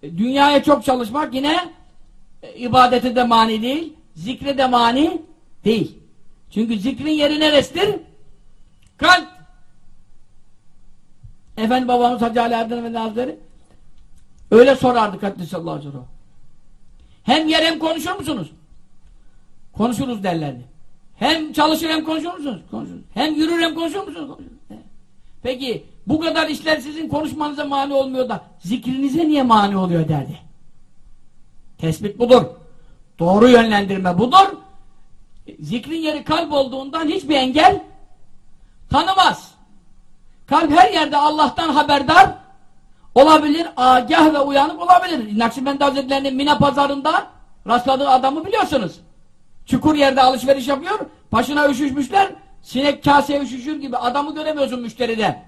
e, dünyaya çok çalışmak yine ibadete de mani değil, zikre de mani değil. Çünkü zikrin yeri neresidir? Kalp. Efendi babamız Hacı Ali Erdem Efendi Hazretleri öyle sorardı Kaddesallahu aleyhi ve Hem yer hem konuşur musunuz? Konuşuruz derlerdi. Hem çalışır hem konuşur musunuz? Konuşuruz. Hem yürür hem konuşur musunuz? Konuşuruz. Peki bu kadar işler sizin konuşmanıza mani olmuyor da zikrinize niye mani oluyor derdi. Tespit budur. Doğru yönlendirme budur. Zikrin yeri kalp olduğundan hiçbir engel tanımaz. Kalp her yerde Allah'tan haberdar olabilir, agah ve uyanık olabilir. Nakşibendi Hazretleri'nin Mina pazarında rastladığı adamı biliyorsunuz. Çukur yerde alışveriş yapıyor, başına üşüşmüşler, sinek kaseye üşüşür gibi adamı göremiyorsun müşteride.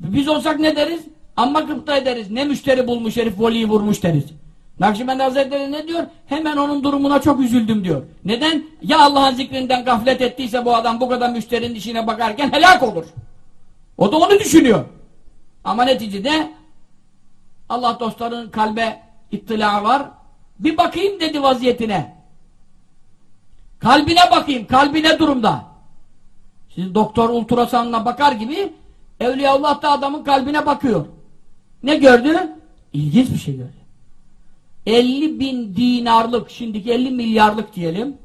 Biz olsak ne deriz? Amma gıpta ederiz. Ne müşteri bulmuş herif voliyi vurmuş deriz. Nakşibendi Hazretleri ne diyor? Hemen onun durumuna çok üzüldüm diyor. Neden? Ya Allah'ın zikrinden gaflet ettiyse bu adam bu kadar müşterinin işine bakarken helak olur. O da onu düşünüyor. Ama neticede Allah dostlarının kalbe ittila var. Bir bakayım dedi vaziyetine. Kalbine bakayım. Kalbine durumda. Siz doktor ultrasonuna bakar gibi Evliyaullah da adamın kalbine bakıyor. Ne gördü? İlginç bir şey gördü. 50 bin dinarlık, şimdiki 50 milyarlık diyelim.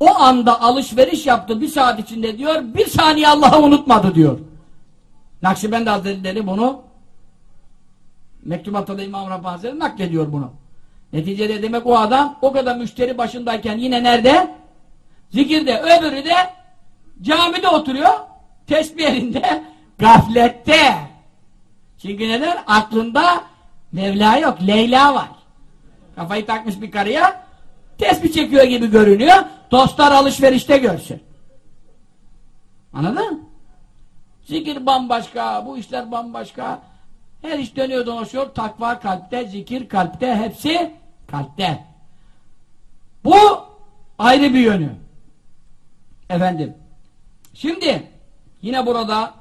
O anda alışveriş yaptı bir saat içinde diyor, bir saniye Allah'ı unutmadı diyor. Nakşibendi Hazretleri bunu Mektubatta da İmam Rabbani Hazretleri naklediyor bunu. Neticede demek o adam o kadar müşteri başındayken yine nerede? Zikirde, öbürü de camide oturuyor, tesbih elinde, gaflette. Çünkü neden? Aklında Mevla yok, Leyla var. Kafayı takmış bir karıya, tesbih çekiyor gibi görünüyor, dostlar alışverişte görsün. Anladın? Zikir bambaşka, bu işler bambaşka. Her iş dönüyor dolaşıyor, takva kalpte, zikir kalpte, hepsi kalpte. Bu ayrı bir yönü. Efendim. Şimdi yine burada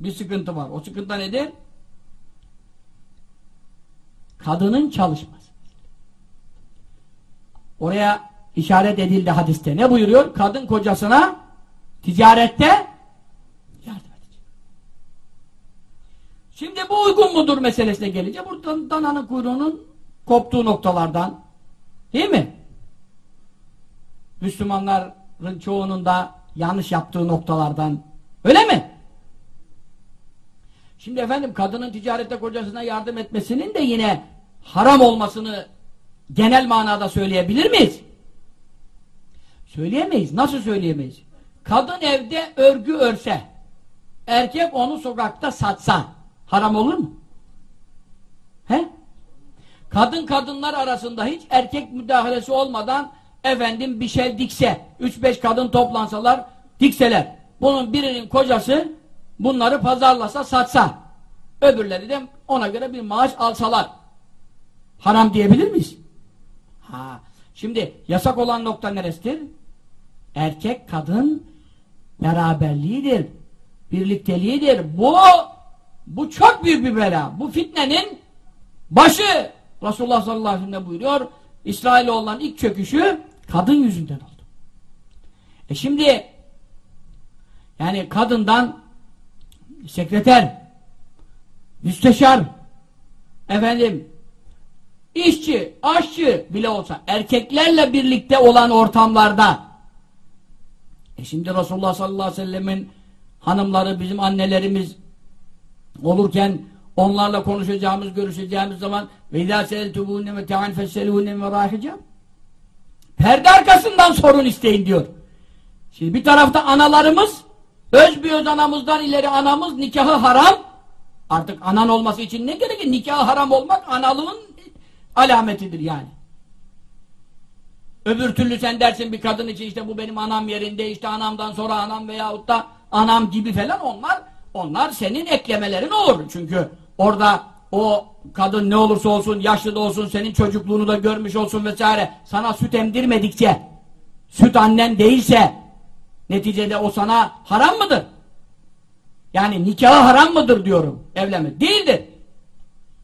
bir sıkıntı var. O sıkıntı nedir? Kadının çalışması. Oraya işaret edildi hadiste. Ne buyuruyor? Kadın kocasına ticarette yardım edecek. Şimdi bu uygun mudur meselesine gelince buradan dananın kuyruğunun koptuğu noktalardan değil mi? Müslümanların çoğunun da yanlış yaptığı noktalardan öyle mi? Şimdi efendim kadının ticarette kocasına yardım etmesinin de yine haram olmasını genel manada söyleyebilir miyiz? Söyleyemeyiz. Nasıl söyleyemeyiz? Kadın evde örgü örse, erkek onu sokakta satsa, haram olur mu? He? Kadın kadınlar arasında hiç erkek müdahalesi olmadan efendim bir şey dikse, üç beş kadın toplansalar, dikseler, bunun birinin kocası bunları pazarlasa, satsa, öbürleri de ona göre bir maaş alsalar, haram diyebilir miyiz? Ha, şimdi yasak olan nokta neresidir? Erkek kadın beraberliğidir, birlikteliğidir. Bu bu çok büyük bir bela. Bu fitnenin başı. Resulullah sallallahu aleyhi ve sellem buyuruyor. İsrailoğulların ilk çöküşü kadın yüzünden oldu. E şimdi yani kadından sekreter, müsteşar, efendim, işçi, aşçı bile olsa erkeklerle birlikte olan ortamlarda e şimdi Resulullah sallallahu aleyhi ve sellemin hanımları, bizim annelerimiz olurken onlarla konuşacağımız, görüşeceğimiz zaman ve te'an fesselûne ve râhicâm perde arkasından sorun isteyin diyor. Şimdi bir tarafta analarımız öz bir öz anamızdan ileri anamız nikahı haram artık anan olması için ne gerekir? Nikahı haram olmak analığın alametidir yani. Öbür türlü sen dersin bir kadın için işte bu benim anam yerinde işte anamdan sonra anam veyahut da anam gibi falan onlar onlar senin eklemelerin olur. Çünkü orada o kadın ne olursa olsun yaşlı da olsun senin çocukluğunu da görmüş olsun vesaire sana süt emdirmedikçe süt annen değilse neticede o sana haram mıdır? Yani nikahı haram mıdır diyorum evlenme. Değildir.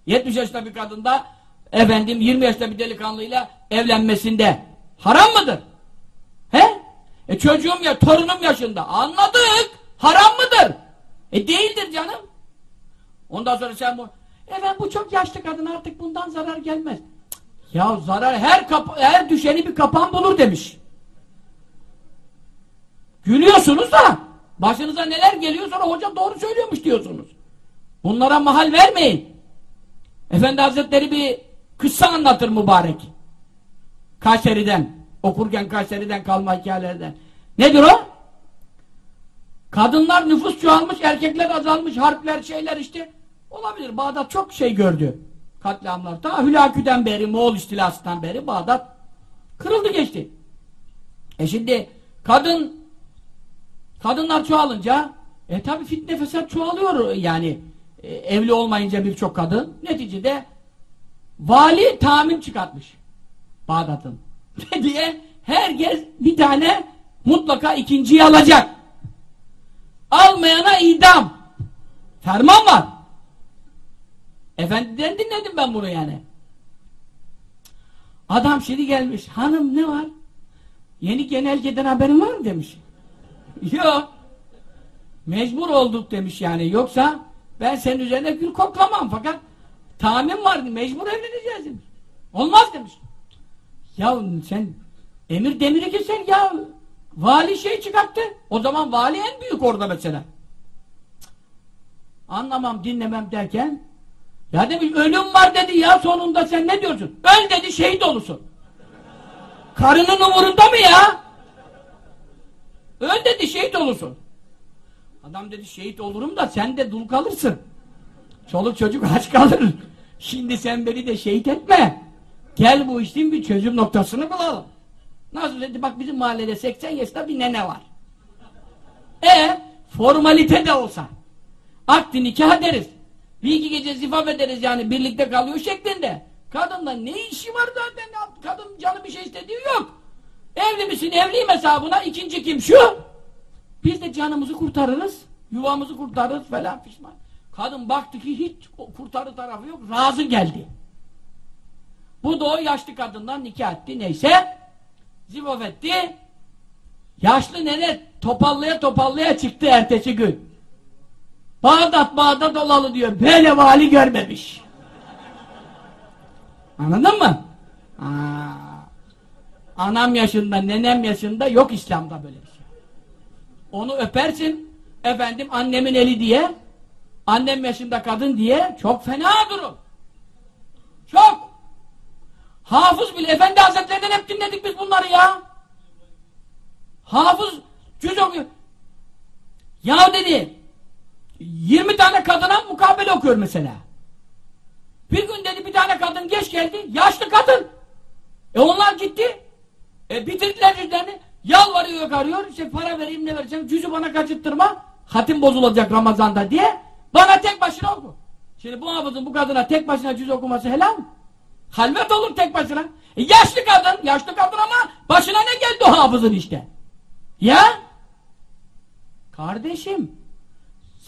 70 yaşında bir kadında efendim 20 yaşında bir delikanlıyla evlenmesinde haram mıdır? He? E çocuğum ya torunum yaşında anladık haram mıdır? E değildir canım. Ondan sonra sen bu efendim bu çok yaşlı kadın artık bundan zarar gelmez. Ya zarar her her düşeni bir kapan bulur demiş. Gülüyorsunuz da Başınıza neler geliyor sonra hoca doğru söylüyormuş diyorsunuz. Bunlara mahal vermeyin. Efendi Hazretleri bir kıssa anlatır mübarek. Kayseri'den. Okurken Kayseri'den kalma hikayelerden. Nedir o? Kadınlar nüfus çoğalmış, erkekler azalmış, harpler, şeyler işte. Olabilir. Bağdat çok şey gördü. Katliamlar. Ta Hülakü'den beri, Moğol istilasından beri Bağdat kırıldı geçti. E şimdi kadın kadınlar çoğalınca e tabi fitne fesat çoğalıyor yani e, evli olmayınca birçok kadın neticede vali tamin çıkartmış Bağdat'ın diye herkes bir tane mutlaka ikinciyi alacak almayana idam ferman var efendiden dinledim ben bunu yani adam şimdi gelmiş hanım ne var Yeni genelgeden haberin var mı demiş. Yok. Mecbur olduk demiş yani. Yoksa ben senin üzerine gül koklamam fakat tamin vardı. Mecbur evleneceğiz demiş. Olmaz demiş. Ya sen emir demiri keser ya. Vali şey çıkarttı. O zaman vali en büyük orada mesela. Anlamam dinlemem derken ya demiş ölüm var dedi ya sonunda sen ne diyorsun? Öl dedi şehit olursun. Karının umurunda mı ya? Öl dedi şehit olursun. Adam dedi şehit olurum da sen de dul kalırsın. Çoluk çocuk aç kalır. Şimdi sen beni de şehit etme. Gel bu işin bir çözüm noktasını bulalım. Nasıl dedi bak bizim mahallede 80 yaşında bir nene var. E formalite de olsa. Akdi nikah deriz. Bir iki gece zifaf ederiz yani birlikte kalıyor şeklinde. Kadınla ne işi var zaten? Kadın canı bir şey istediği yok. Evli misin? Evliyim hesabına. ikinci kim? Şu. Biz de canımızı kurtarırız. Yuvamızı kurtarırız falan pişman. Kadın baktı ki hiç kurtarı tarafı yok. Razı geldi. Bu da o yaşlı kadından nikah etti. Neyse. Zivaf etti. Yaşlı nene topallaya topallaya çıktı ertesi gün. Bağdat Bağdat olalı diyor. Böyle vali görmemiş. Anladın mı? Aa, anam yaşında, nenem yaşında yok İslam'da böyle bir şey. Onu öpersin, efendim annemin eli diye, annem yaşında kadın diye çok fena durum. Çok. Hafız bile, Efendi Hazretlerinden hep dinledik biz bunları ya. Hafız cüz okuyor. Ya dedi, 20 tane kadına mukabele okuyor mesela. Bir gün dedi bir tane kadın geç geldi. Yaşlı kadın. E onlar gitti. E bitirdiler cüzlerini. Yalvarıyor yakarıyor. İşte para vereyim ne vereceğim. Cüzü bana kaçırttırma. Hatim bozulacak Ramazan'da diye. Bana tek başına oku. Şimdi bu hafızın bu kadına tek başına cüz okuması helal mi? Halvet olur tek başına. E yaşlı kadın. Yaşlı kadın ama başına ne geldi o hafızın işte. Ya? Kardeşim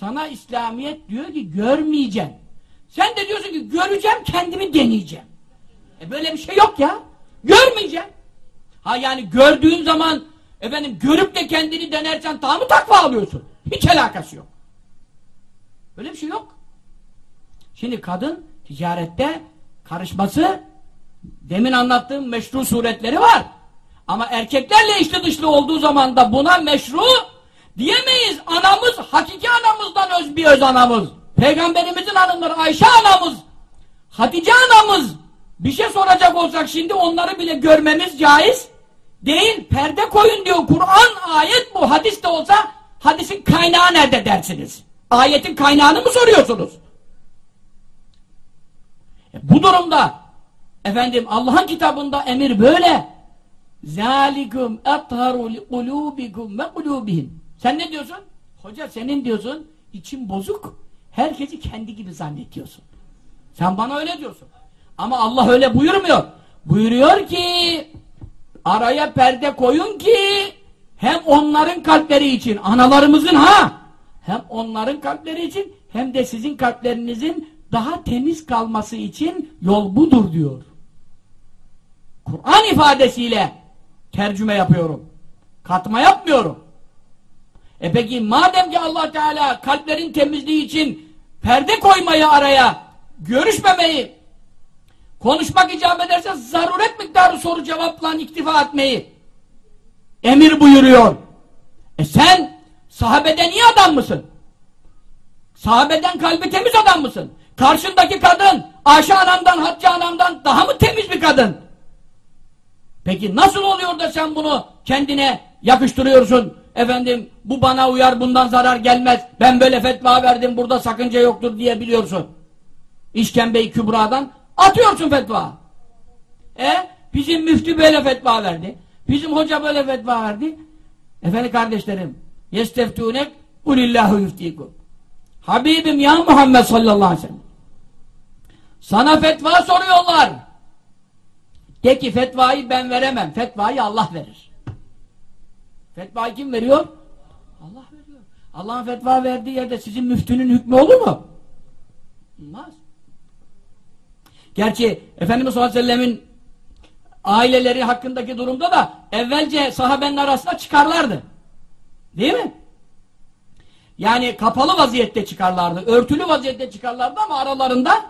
sana İslamiyet diyor ki görmeyeceksin. Sen de diyorsun ki göreceğim kendimi deneyeceğim. E böyle bir şey yok ya. Görmeyeceğim. Ha yani gördüğün zaman efendim görüp de kendini denersen daha mı takva alıyorsun? Hiç alakası yok. Böyle bir şey yok. Şimdi kadın ticarette karışması demin anlattığım meşru suretleri var. Ama erkeklerle içli dışlı olduğu zaman da buna meşru diyemeyiz. Anamız hakiki anamızdan öz bir öz anamız. Peygamberimizin hanımları Ayşe anamız, Hatice anamız bir şey soracak olsak şimdi onları bile görmemiz caiz değil. Perde koyun diyor. Kur'an ayet bu. Hadis de olsa hadisin kaynağı nerede dersiniz? Ayetin kaynağını mı soruyorsunuz? E, bu durumda efendim Allah'ın kitabında emir böyle. Zalikum etharu li kulubikum ve kulubihim. Sen ne diyorsun? Hoca senin diyorsun için bozuk. Herkesi kendi gibi zannediyorsun. Sen bana öyle diyorsun. Ama Allah öyle buyurmuyor. Buyuruyor ki araya perde koyun ki hem onların kalpleri için, analarımızın ha hem onların kalpleri için hem de sizin kalplerinizin daha temiz kalması için yol budur diyor. Kur'an ifadesiyle tercüme yapıyorum. Katma yapmıyorum. E peki madem ki Allah Teala kalplerin temizliği için perde koymayı araya, görüşmemeyi, konuşmak icap ederse zaruret miktarı soru cevapla iktifa etmeyi emir buyuruyor. E sen Sahabeden iyi adam mısın? Sahabeden kalbi temiz adam mısın? Karşındaki kadın Ayşe anamdan, Hatice anamdan daha mı temiz bir kadın? Peki nasıl oluyor da sen bunu kendine yakıştırıyorsun? Efendim bu bana uyar bundan zarar gelmez. Ben böyle fetva verdim burada sakınca yoktur diye biliyorsun. İşkembe-i Kübra'dan atıyorsun fetva. E bizim müftü böyle fetva verdi. Bizim hoca böyle fetva verdi. Efendim kardeşlerim yesteftûnek kulillahu yuftikum. Habibim ya Muhammed sallallahu aleyhi ve sellem. Sana fetva soruyorlar. De ki fetvayı ben veremem. Fetvayı Allah verir. Fetvayı kim veriyor? Allah veriyor. Allah'ın fetva verdiği yerde sizin müftünün hükmü olur mu? Olmaz. Gerçi Efendimiz sallallahu aleyhi ve sellemin aileleri hakkındaki durumda da evvelce sahabenin arasında çıkarlardı. Değil mi? Yani kapalı vaziyette çıkarlardı. Örtülü vaziyette çıkarlardı ama aralarında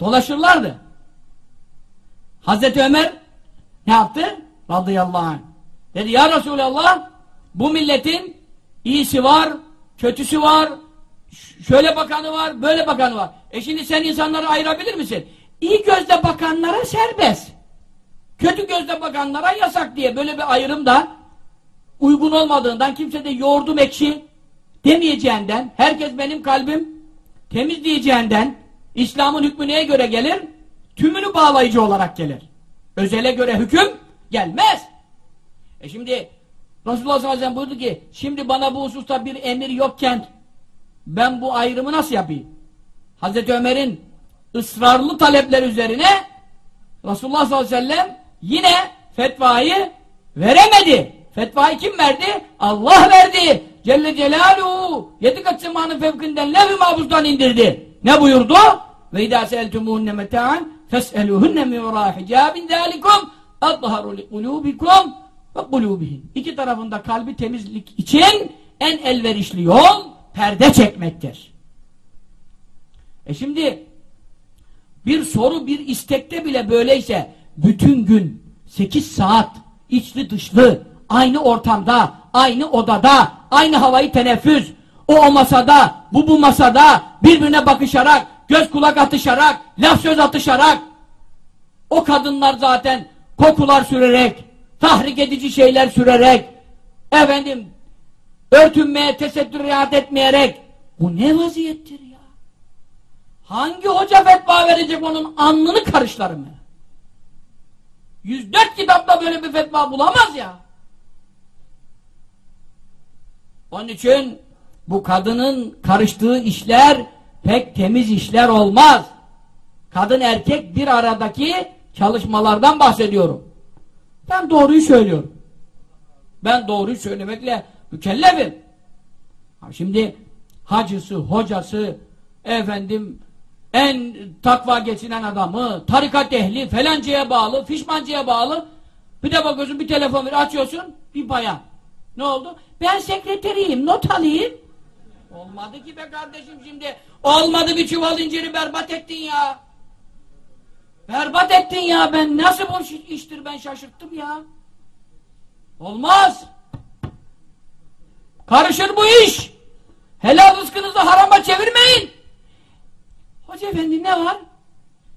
dolaşırlardı. Hazreti Ömer ne yaptı? Radıyallahu anh. Dedi ya Resulallah bu milletin iyisi var, kötüsü var, şöyle bakanı var, böyle bakanı var. E şimdi sen insanları ayırabilir misin? İyi gözle bakanlara serbest. Kötü gözle bakanlara yasak diye böyle bir ayrım da uygun olmadığından kimse de yoğurdum ekşi demeyeceğinden herkes benim kalbim temiz diyeceğinden İslam'ın hükmü neye göre gelir? Tümünü bağlayıcı olarak gelir. Özele göre hüküm gelmez. E şimdi Resulullah sallallahu aleyhi ve sellem buyurdu ki şimdi bana bu hususta bir emir yokken ben bu ayrımı nasıl yapayım? Hazreti Ömer'in ısrarlı talepler üzerine Resulullah sallallahu aleyhi ve sellem yine fetvayı veremedi. Fetvayı kim verdi? Allah verdi. Celle Celaluhu yedi kat semanın fevkinden levh-i mahfuzdan indirdi. Ne buyurdu? Ve idâ seeltumuhunne meta'an fes'eluhunne mi verâ hicâbin dâlikum adharu li ve kulûbihin. İki tarafında kalbi temizlik için en elverişli yol perde çekmektir. E şimdi bir soru bir istekte bile böyleyse bütün gün 8 saat içli dışlı aynı ortamda, aynı odada, aynı havayı teneffüs, o o masada, bu bu masada birbirine bakışarak, göz kulak atışarak, laf söz atışarak o kadınlar zaten kokular sürerek, tahrik edici şeyler sürerek efendim örtünmeye, tesettür riayet etmeyerek bu ne vaziyettir ya? Hangi hoca fetva verecek onun alnını karışlarım 104 kitapta böyle bir fetva bulamaz ya. Onun için bu kadının karıştığı işler pek temiz işler olmaz. Kadın erkek bir aradaki çalışmalardan bahsediyorum. Ben doğruyu söylüyorum. Ben doğruyu söylemekle mükellefim. Şimdi hacısı, hocası, efendim en takva geçinen adamı, tarikat ehli, felancaya bağlı, fişmancaya bağlı. Bir de bakıyorsun bir telefon bir açıyorsun, bir bayan. Ne oldu? Ben sekreteriyim, not alayım. Olmadı ki be kardeşim şimdi. Olmadı bir çuval inciri berbat ettin ya. Berbat ettin ya ben. Nasıl boş iştir ben şaşırttım ya. Olmaz. Karışır bu iş. Helal rızkınızı harama çevirmeyin. Hoca efendi ne var?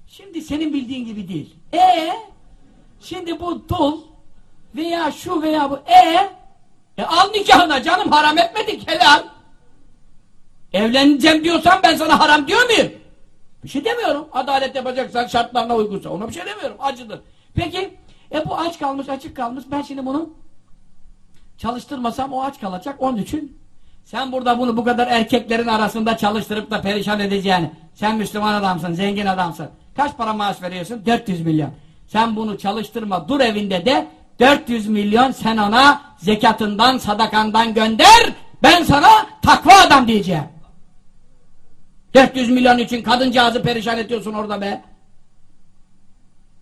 Şimdi senin bildiğin gibi değil. E şimdi bu dul veya şu veya bu e e al nikahına canım haram etmedik helal. Evleneceğim diyorsan ben sana haram diyor muyum? Bir şey demiyorum. Adalet yapacaksan şartlarına uygunsa. Ona bir şey demiyorum. Acıdır. Peki e bu aç kalmış açık kalmış. Ben şimdi bunu çalıştırmasam o aç kalacak. Onun için sen burada bunu bu kadar erkeklerin arasında çalıştırıp da perişan edeceğini. Sen Müslüman adamsın, zengin adamsın. Kaç para maaş veriyorsun? 400 milyon. Sen bunu çalıştırma, dur evinde de 400 milyon sen ona zekatından, sadakandan gönder. Ben sana takva adam diyeceğim. 400 milyon için kadıncağızı perişan ediyorsun orada be.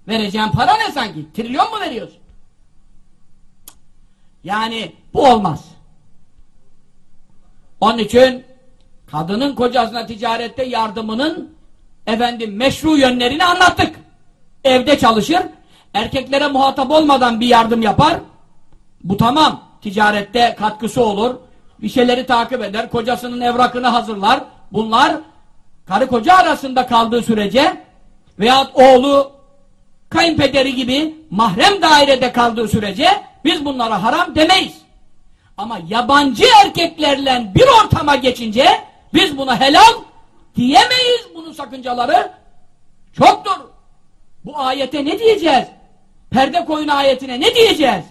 Vereceğin para ne sanki? Trilyon mu veriyorsun? Yani bu olmaz. Onun için kadının kocasına ticarette yardımının efendim meşru yönlerini anlattık. Evde çalışır, erkeklere muhatap olmadan bir yardım yapar. Bu tamam. Ticarette katkısı olur. bir şeyleri takip eder, kocasının evrakını hazırlar. Bunlar karı koca arasında kaldığı sürece veyahut oğlu kayınpederi gibi mahrem dairede kaldığı sürece biz bunlara haram demeyiz. Ama yabancı erkeklerle bir ortama geçince biz buna helal diyemeyiz. Bunun sakıncaları çoktur. Bu ayete ne diyeceğiz? Perde koyun ayetine ne diyeceğiz?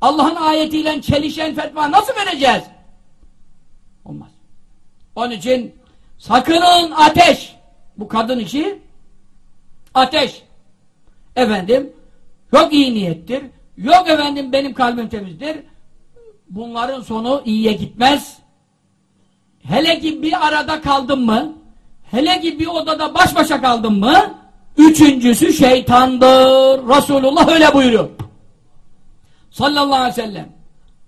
Allah'ın ayetiyle çelişen fetva nasıl vereceğiz? Onun için sakının ateş. Bu kadın işi ateş. Efendim yok iyi niyettir. Yok efendim benim kalbim temizdir. Bunların sonu iyiye gitmez. Hele ki bir arada kaldın mı hele ki bir odada baş başa kaldın mı üçüncüsü şeytandır. Resulullah öyle buyuruyor. Sallallahu aleyhi ve sellem.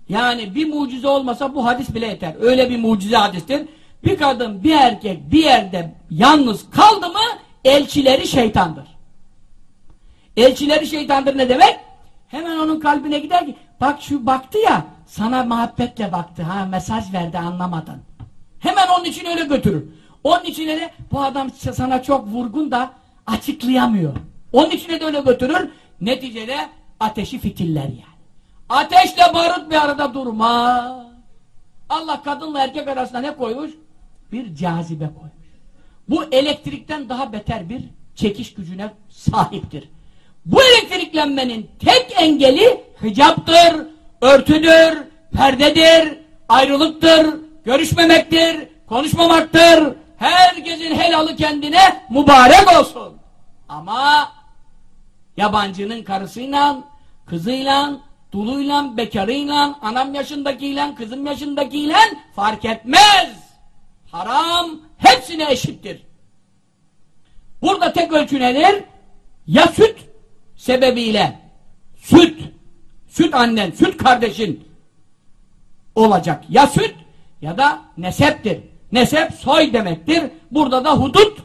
Yani bir mucize olmasa bu hadis bile yeter. Öyle bir mucize hadistir. Bir kadın, bir erkek bir yerde yalnız kaldı mı elçileri şeytandır. Elçileri şeytandır ne demek? Hemen onun kalbine gider ki bak şu baktı ya sana muhabbetle baktı ha mesaj verdi anlamadın. Hemen onun için öyle götürür. Onun için de bu adam sana çok vurgun da açıklayamıyor. Onun için de öyle götürür. Neticede ateşi fitiller yani. Ateşle barut bir arada durma. Allah kadınla erkek arasında ne koymuş? Bir cazibe koymuş. Bu elektrikten daha beter bir çekiş gücüne sahiptir. Bu elektriklenmenin tek engeli hicaptır, örtüdür, perdedir, ayrılıktır, görüşmemektir, konuşmamaktır. Herkesin helalı kendine mübarek olsun. Ama yabancının karısıyla, kızıyla, duluyla, bekarıyla, anam yaşındakiyle, kızım yaşındakiyle fark etmez. Haram hepsine eşittir. Burada tek ölçü nedir? Ya süt sebebiyle süt, süt annen, süt kardeşin olacak. Ya süt ya da neseptir. Nesep soy demektir. Burada da hudut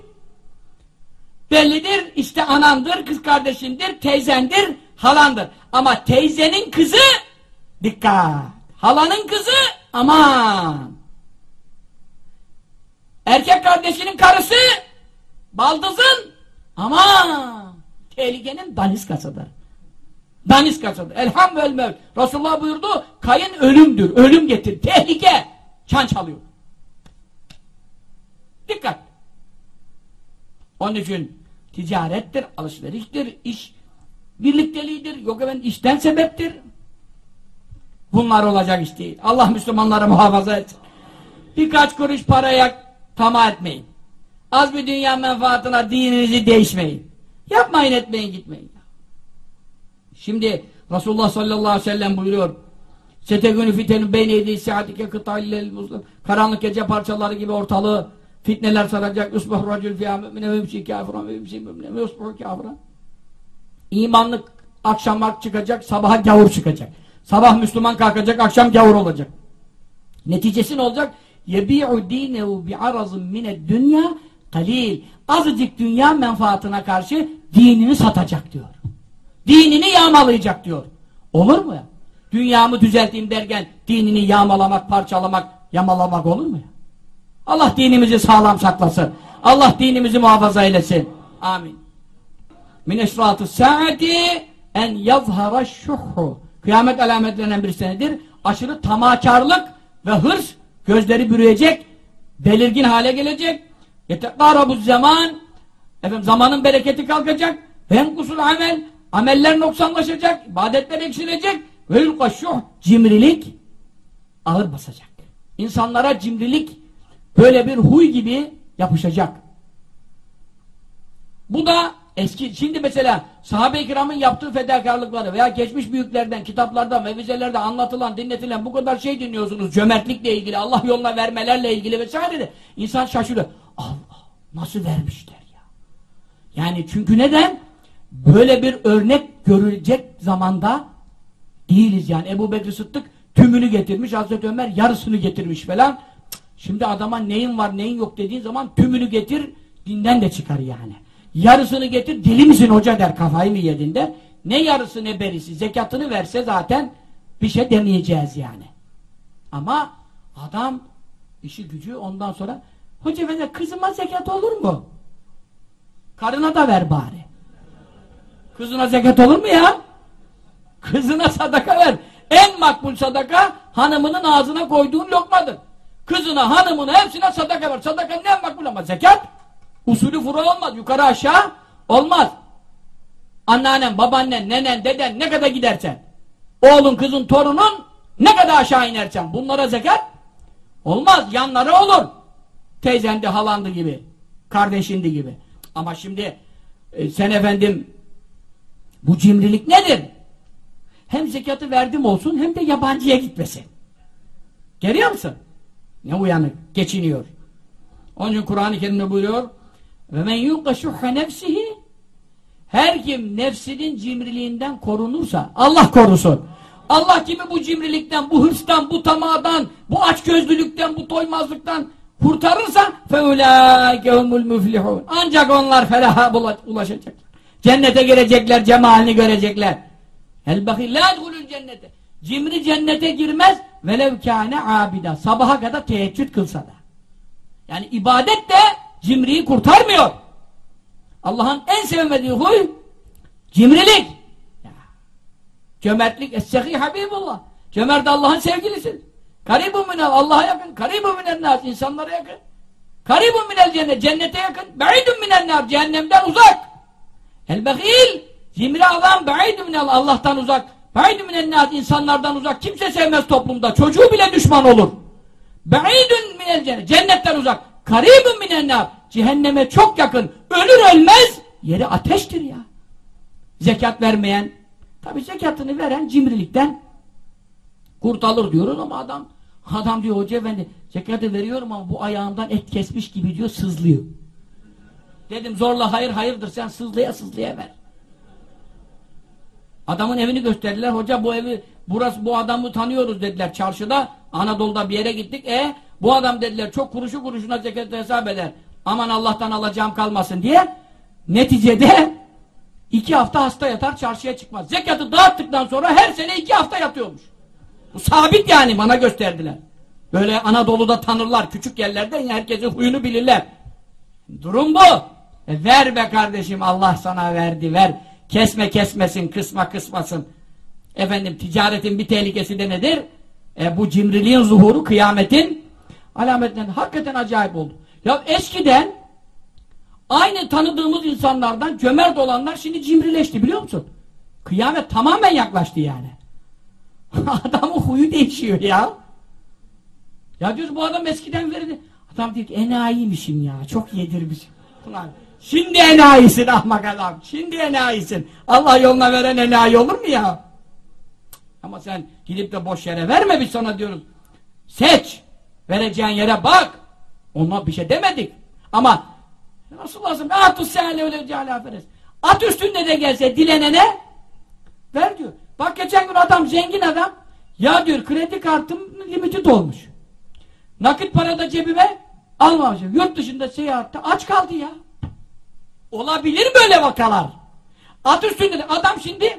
bellidir. İşte anandır, kız kardeşindir, teyzendir, halandır. Ama teyzenin kızı dikkat. Halanın kızı aman. Erkek kardeşinin karısı baldızın aman. Tehlikenin daniskasıdır. Daniskasıdır. Elham vel mevt. Resulullah buyurdu kayın ölümdür. Ölüm getir. Tehlike. Çan çalıyor. Dikkat. Onun için ticarettir, alışveriştir, iş birlikteliğidir. Yok efendim işten sebeptir. Bunlar olacak iş değil. Allah Müslümanları muhafaza etsin. Birkaç kuruş paraya tamah etmeyin. Az bir dünya menfaatına dininizi değişmeyin. Yapmayın etmeyin gitmeyin. Şimdi Resulullah sallallahu aleyhi ve sellem buyuruyor. Setegünü fitenü beyneydi saatike kıtallel muslim. Karanlık gece parçaları gibi ortalığı fitneler saracak. Usbuh racül fiyâ mü'mine kâfiran ve mümşî mü'mine usbuh kâfiran. İmanlık akşam çıkacak, sabaha gavur çıkacak. Sabah Müslüman kalkacak, akşam gavur olacak. Neticesi ne olacak? yebi'u dinehu bi'arazın mined dünya kalil. Azıcık dünya menfaatına karşı dinini satacak diyor. Dinini yağmalayacak diyor. Olur mu ya? Dünyamı düzelteyim derken dinini yağmalamak, parçalamak, yamalamak olur mu ya? Allah dinimizi sağlam saklasın. Allah dinimizi muhafaza eylesin. Amin. Min eşratü saati en yazhara şuhu. Kıyamet alametlerinden bir senedir aşırı tamakarlık ve hırs gözleri bürüyecek, belirgin hale gelecek. bu zaman efendim zamanın bereketi kalkacak. Ben kusul amel ameller noksanlaşacak, ibadetler eksilecek ve yulkaşuh cimrilik ağır basacak. İnsanlara cimrilik böyle bir huy gibi yapışacak. Bu da eski, şimdi mesela sahabe-i kiramın yaptığı fedakarlıkları veya geçmiş büyüklerden, kitaplarda, mevizelerde anlatılan, dinletilen bu kadar şey dinliyorsunuz cömertlikle ilgili, Allah yoluna vermelerle ilgili vesaire de insan şaşırıyor. Allah nasıl vermişler ya? Yani çünkü neden? Böyle bir örnek görülecek zamanda değiliz yani. Ebu Bekir Sıddık tümünü getirmiş, Hazreti Ömer yarısını getirmiş falan. Şimdi adama neyin var neyin yok dediğin zaman tümünü getir, dinden de çıkar yani. Yarısını getir, deli misin hoca der, kafayı mı yedin der. Ne yarısı ne berisi, zekatını verse zaten bir şey demeyeceğiz yani. Ama adam işi gücü ondan sonra Hoca efendi kızıma zekat olur mu? Karına da ver bari. Kızına zekat olur mu ya? Kızına sadaka ver. En makbul sadaka hanımının ağzına koyduğun lokmadır. Kızına, hanımına hepsine sadaka ver. Sadaka ne makbul ama zekat usulü furu olmaz. Yukarı aşağı olmaz. Anneannen, babaannen, nenen, deden ne kadar gidersen oğlun, kızın, torunun ne kadar aşağı inersen bunlara zekat olmaz. Yanları olur. Teyzendi, halandı gibi. Kardeşindi gibi. Ama şimdi e, sen efendim bu cimrilik nedir? Hem zekatı verdim olsun hem de yabancıya gitmesin. Görüyor musun? Ne uyanık, geçiniyor. Onun için Kur'an-ı Kerim'de buyuruyor ve men yuqa şuhha nefsihi her kim nefsinin cimriliğinden korunursa Allah korusun. Allah kimi bu cimrilikten, bu hırstan, bu tamadan, bu açgözlülükten, bu toymazlıktan kurtarırsa feulâke humul müflihûn. Ancak onlar felaha ulaşacaklar. Cennete girecekler, cemalini görecekler. El edhulul cennete. Cimri cennete girmez velev kâne abida. Sabaha kadar teheccüd kılsa da. Yani ibadet de cimriyi kurtarmıyor. Allah'ın en sevmediği huy cimrilik. Ya. Cömertlik es-sehi habibullah. Cömert Allah'ın sevgilisi. Karibun minel Allah'a yakın. Karibun minel nas insanlara yakın. Karibun minel cennet cennete yakın. Be'idun minel nar cehennemden uzak. El behil cimri adam be'idun minel Allah'tan uzak. Be'idun minel nas insanlardan uzak. Kimse sevmez toplumda. Çocuğu bile düşman olur. Be'idun minel cennet cennetten uzak. Karibun minel nar cehenneme çok yakın. Ölür ölmez yeri ateştir ya. Zekat vermeyen tabi zekatını veren cimrilikten kurtulur diyoruz ama adam adam diyor hoca efendi zekatı veriyorum ama bu ayağımdan et kesmiş gibi diyor sızlıyor. Dedim zorla hayır hayırdır sen sızlaya sızlaya ver. Adamın evini gösterdiler. Hoca bu evi burası bu adamı tanıyoruz dediler çarşıda. Anadolu'da bir yere gittik. E bu adam dediler çok kuruşu kuruşuna zekat hesap eder. Aman Allah'tan alacağım kalmasın diye. Neticede iki hafta hasta yatar çarşıya çıkmaz. Zekatı dağıttıktan sonra her sene iki hafta yatıyormuş. Bu sabit yani bana gösterdiler. Böyle Anadolu'da tanırlar. Küçük yerlerden herkesin huyunu bilirler. Durum bu. E ver be kardeşim Allah sana verdi ver. Kesme kesmesin, kısma kısmasın. Efendim ticaretin bir tehlikesi de nedir? E, bu cimriliğin zuhuru kıyametin alametlerinden hakikaten acayip oldu. Ya eskiden aynı tanıdığımız insanlardan cömert olanlar şimdi cimrileşti biliyor musun? Kıyamet tamamen yaklaştı yani. Adamın huyu değişiyor ya. Ya diyoruz bu adam eskiden verdi. Adam diyor ki enayiymişim ya. Çok yedirmişim. Ulan, şimdi enayisin ahmak adam. Şimdi enayisin. Allah yoluna veren enayi olur mu ya? Ama sen gidip de boş yere verme biz sana diyoruz. Seç. Vereceğin yere bak. Ona bir şey demedik. Ama Resulullah sallallahu At üstünde de gelse dilenene ver diyor. Bak geçen gün adam zengin adam ya diyor kredi kartım limiti dolmuş. Nakit para da cebime almamışım. Yurt dışında seyahatte aç kaldı ya. Olabilir böyle vakalar. At üstünde de adam şimdi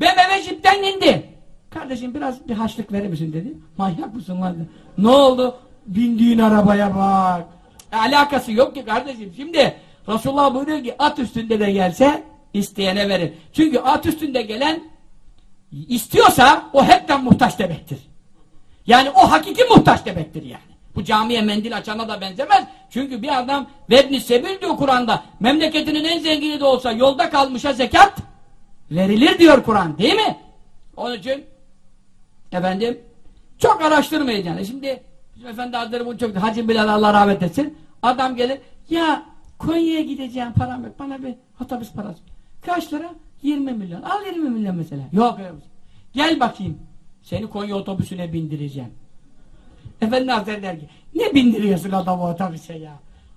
BMW jipten indi. Kardeşim biraz bir haçlık verir misin dedi. Manyak mısın lan? Ne oldu? Bindiğin arabaya bak. E, alakası yok ki kardeşim. Şimdi Resulullah buyuruyor ki at üstünde de gelse isteyene verir. Çünkü at üstünde gelen istiyorsa o hepten muhtaç demektir. Yani o hakiki muhtaç demektir yani. Bu camiye mendil açana da benzemez. Çünkü bir adam vebni sebil diyor Kur'an'da. Memleketinin en zengini de olsa yolda kalmışa zekat verilir diyor Kur'an değil mi? Onun için efendim çok araştırmayacaksın. Şimdi bizim Efendi Hazretleri bunu çok Hacı Bilal Allah rahmet etsin. Adam gelir ya Konya'ya gideceğim param yok. Bana bir otobüs parası. Kaç lira? 20 milyon. Al 20 milyon mesela. Yok yok. Gel bakayım. Seni Konya otobüsüne bindireceğim. Efendi Hazretleri der ki ne bindiriyorsun adamı otobüse ya?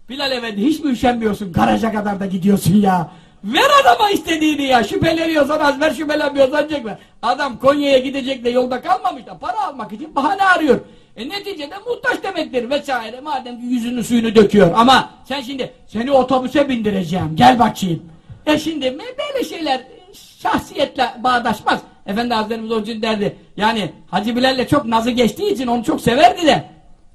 Bilal Efendi hiç mi üşenmiyorsun? Garaja kadar da gidiyorsun ya. Ver adama istediğini ya. Şüpheleniyorsan az ver şüphelenmiyorsan çek ver. Adam Konya'ya gidecek de yolda kalmamış da para almak için bahane arıyor. E neticede muhtaç demektir vesaire. Madem yüzünü suyunu döküyor. Ama sen şimdi seni otobüse bindireceğim. Gel bakayım. E şimdi böyle şeyler şahsiyetle bağdaşmaz. Efendi Hazretlerimiz o için derdi. Yani Hacı Bilal'le çok nazı geçtiği için onu çok severdi de.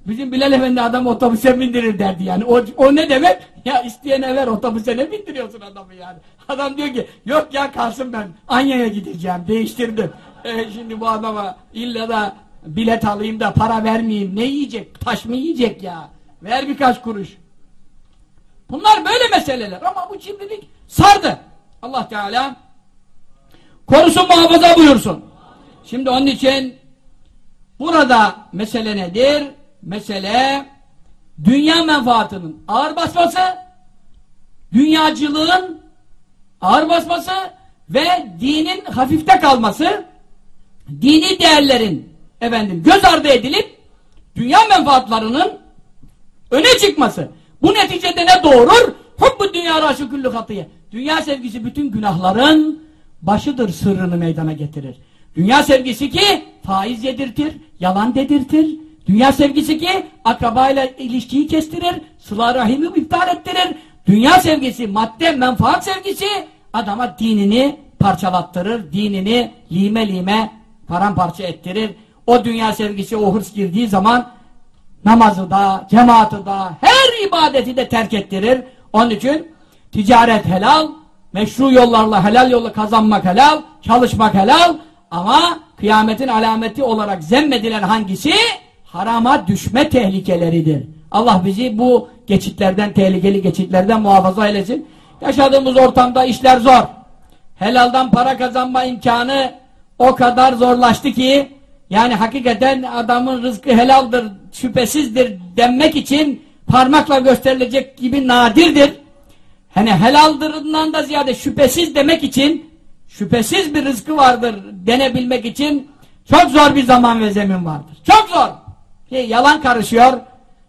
Bizim Bilal Efendi adam otobüse bindirir derdi yani. O, o ne demek? Ya isteyene ver otobüse ne bindiriyorsun adamı yani. Adam diyor ki yok ya kalsın ben Anya'ya gideceğim değiştirdim. E, şimdi bu adama illa da bilet alayım da para vermeyeyim. Ne yiyecek? Taş mı yiyecek ya? Ver birkaç kuruş. Bunlar böyle meseleler ama bu cimrilik sardı. Allah Teala korusun muhafaza buyursun. Şimdi onun için burada mesele nedir? Mesele dünya menfaatının ağır basması, dünyacılığın ağır basması ve dinin hafifte kalması, dini değerlerin efendim göz ardı edilip dünya menfaatlarının öne çıkması. Bu neticede ne doğurur? Hubbu dünya raşu küllü hatıye. Dünya sevgisi bütün günahların başıdır sırrını meydana getirir. Dünya sevgisi ki faiz yedirtir, yalan dedirtir. Dünya sevgisi ki akrabayla ilişkiyi kestirir, sıla rahimi iptal ettirir. Dünya sevgisi, madde, menfaat sevgisi adama dinini parçalattırır, dinini lime lime paramparça ettirir. O dünya sevgisi, o hırs girdiği zaman namazı da, cemaati da, her ibadeti de terk ettirir. Onun için ticaret helal, meşru yollarla helal yolla kazanmak helal, çalışmak helal ama kıyametin alameti olarak zemmedilen hangisi? Harama düşme tehlikeleridir. Allah bizi bu geçitlerden, tehlikeli geçitlerden muhafaza eylesin. Yaşadığımız ortamda işler zor. Helaldan para kazanma imkanı o kadar zorlaştı ki yani hakikaten adamın rızkı helaldir, şüphesizdir denmek için parmakla gösterilecek gibi nadirdir. Hani helaldırından da ziyade şüphesiz demek için şüphesiz bir rızkı vardır denebilmek için çok zor bir zaman ve zemin vardır. Çok zor. Şey, yalan karışıyor,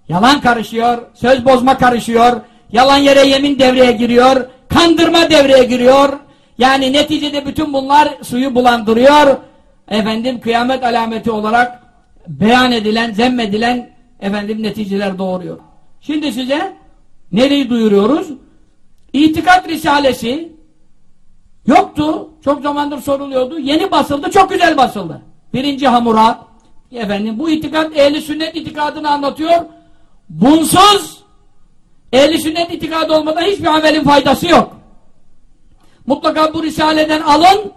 yalan karışıyor, söz bozma karışıyor, yalan yere yemin devreye giriyor, kandırma devreye giriyor. Yani neticede bütün bunlar suyu bulandırıyor. Efendim kıyamet alameti olarak beyan edilen, zemmedilen efendim neticeler doğuruyor. Şimdi size nereyi duyuruyoruz? İtikat Risalesi yoktu. Çok zamandır soruluyordu. Yeni basıldı. Çok güzel basıldı. Birinci Hamurat efendim bu itikat ehli sünnet itikadını anlatıyor. Bunsuz ehli sünnet itikadı olmadan hiçbir amelin faydası yok. Mutlaka bu risaleden alın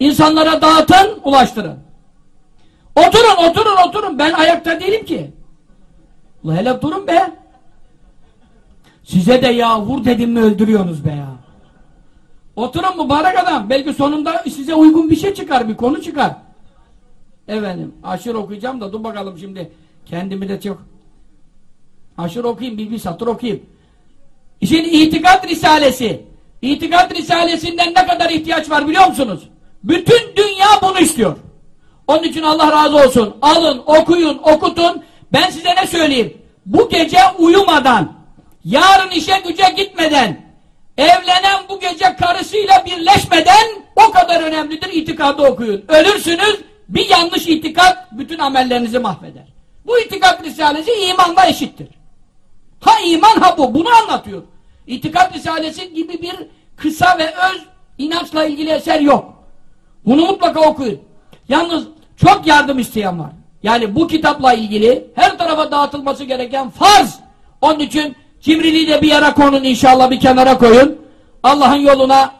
insanlara dağıtın, ulaştırın. Oturun, oturun, oturun. Ben ayakta değilim ki. La hele durun be. Size de ya vur dedim mi öldürüyorsunuz be ya. Oturun mübarek adam. Belki sonunda size uygun bir şey çıkar, bir konu çıkar. Efendim, aşır okuyacağım da dur bakalım şimdi. Kendimi de çok aşır okuyayım, bir, bir satır okuyayım. İşin itikat risalesi. İtikat risalesinden ne kadar ihtiyaç var biliyor musunuz? Bütün dünya bunu istiyor. Onun için Allah razı olsun. Alın, okuyun, okutun. Ben size ne söyleyeyim? Bu gece uyumadan, yarın işe güce gitmeden, evlenen bu gece karısıyla birleşmeden o kadar önemlidir itikadı okuyun. Ölürsünüz, bir yanlış itikat bütün amellerinizi mahveder. Bu itikat risalesi imanla eşittir. Ha iman ha bu. Bunu anlatıyor. İtikat risalesi gibi bir kısa ve öz inançla ilgili eser yok. Bunu mutlaka okuyun. Yalnız çok yardım isteyen var. Yani bu kitapla ilgili her tarafa dağıtılması gereken farz. Onun için cimriliği de bir yere konun inşallah bir kenara koyun. Allah'ın yoluna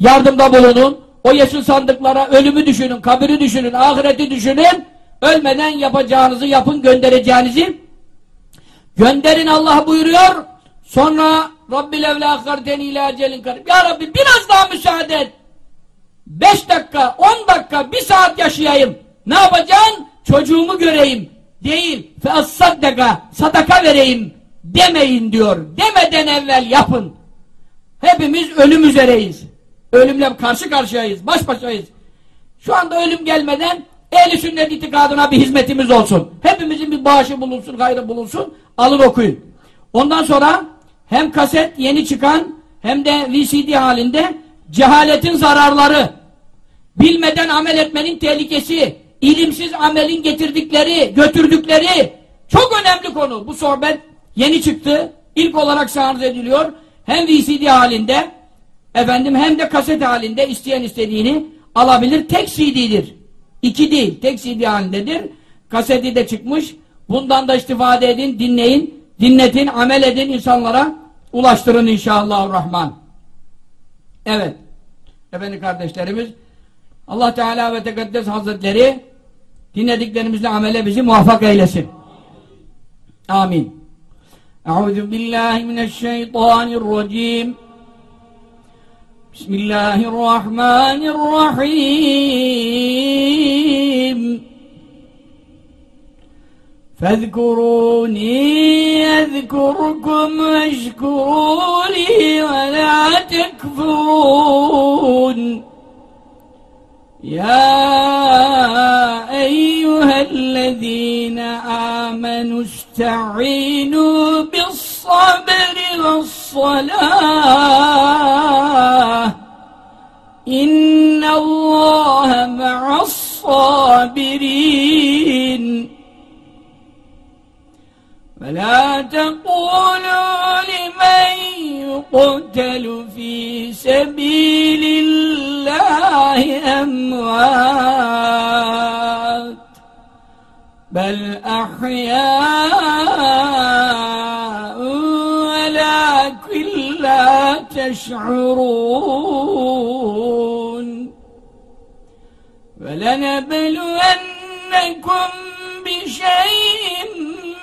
yardımda bulunun. O yeşil sandıklara ölümü düşünün, kabiri düşünün, ahireti düşünün. Ölmeden yapacağınızı yapın, göndereceğinizi gönderin Allah buyuruyor. Sonra Rabbil evla akkarteni ila ecelin karib. Ya Rabbi biraz daha müsaade et. Beş dakika, on dakika, bir saat yaşayayım. Ne yapacaksın? Çocuğumu göreyim. Değil. Fe saddaka, sadaka vereyim. Demeyin diyor. Demeden evvel yapın. Hepimiz ölüm üzereyiz. Ölümle karşı karşıyayız. Baş başayız. Şu anda ölüm gelmeden ehli sünnet itikadına bir hizmetimiz olsun. Hepimizin bir bağışı bulunsun, gayrı bulunsun. Alın okuyun. Ondan sonra hem kaset yeni çıkan hem de VCD halinde cehaletin zararları, bilmeden amel etmenin tehlikesi, ilimsiz amelin getirdikleri, götürdükleri çok önemli konu. Bu sohbet yeni çıktı. İlk olarak arz ediliyor. Hem VCD halinde efendim hem de kaset halinde isteyen istediğini alabilir. Tek CD'dir. İki değil. Tek CD halindedir. Kaseti de çıkmış. Bundan da istifade edin, dinleyin, dinletin, amel edin, insanlara ulaştırın inşallah rahman. Evet. Efendim kardeşlerimiz Allah Teala ve Tekaddes Hazretleri dinlediklerimizle amele bizi muvaffak eylesin. Amin. Euzu billahi mineşşeytanirracim. Bismillahirrahmanirrahim. فاذكروني أذكركم واشكروا لي ولا تكفرون يا أيها الذين آمنوا استعينوا بالصبر والصلاة إن الله مع الصابرين. فلا تقولوا لمن يقتل في سبيل الله أموات بل أحياء تشعرون فلنبلونكم بشيء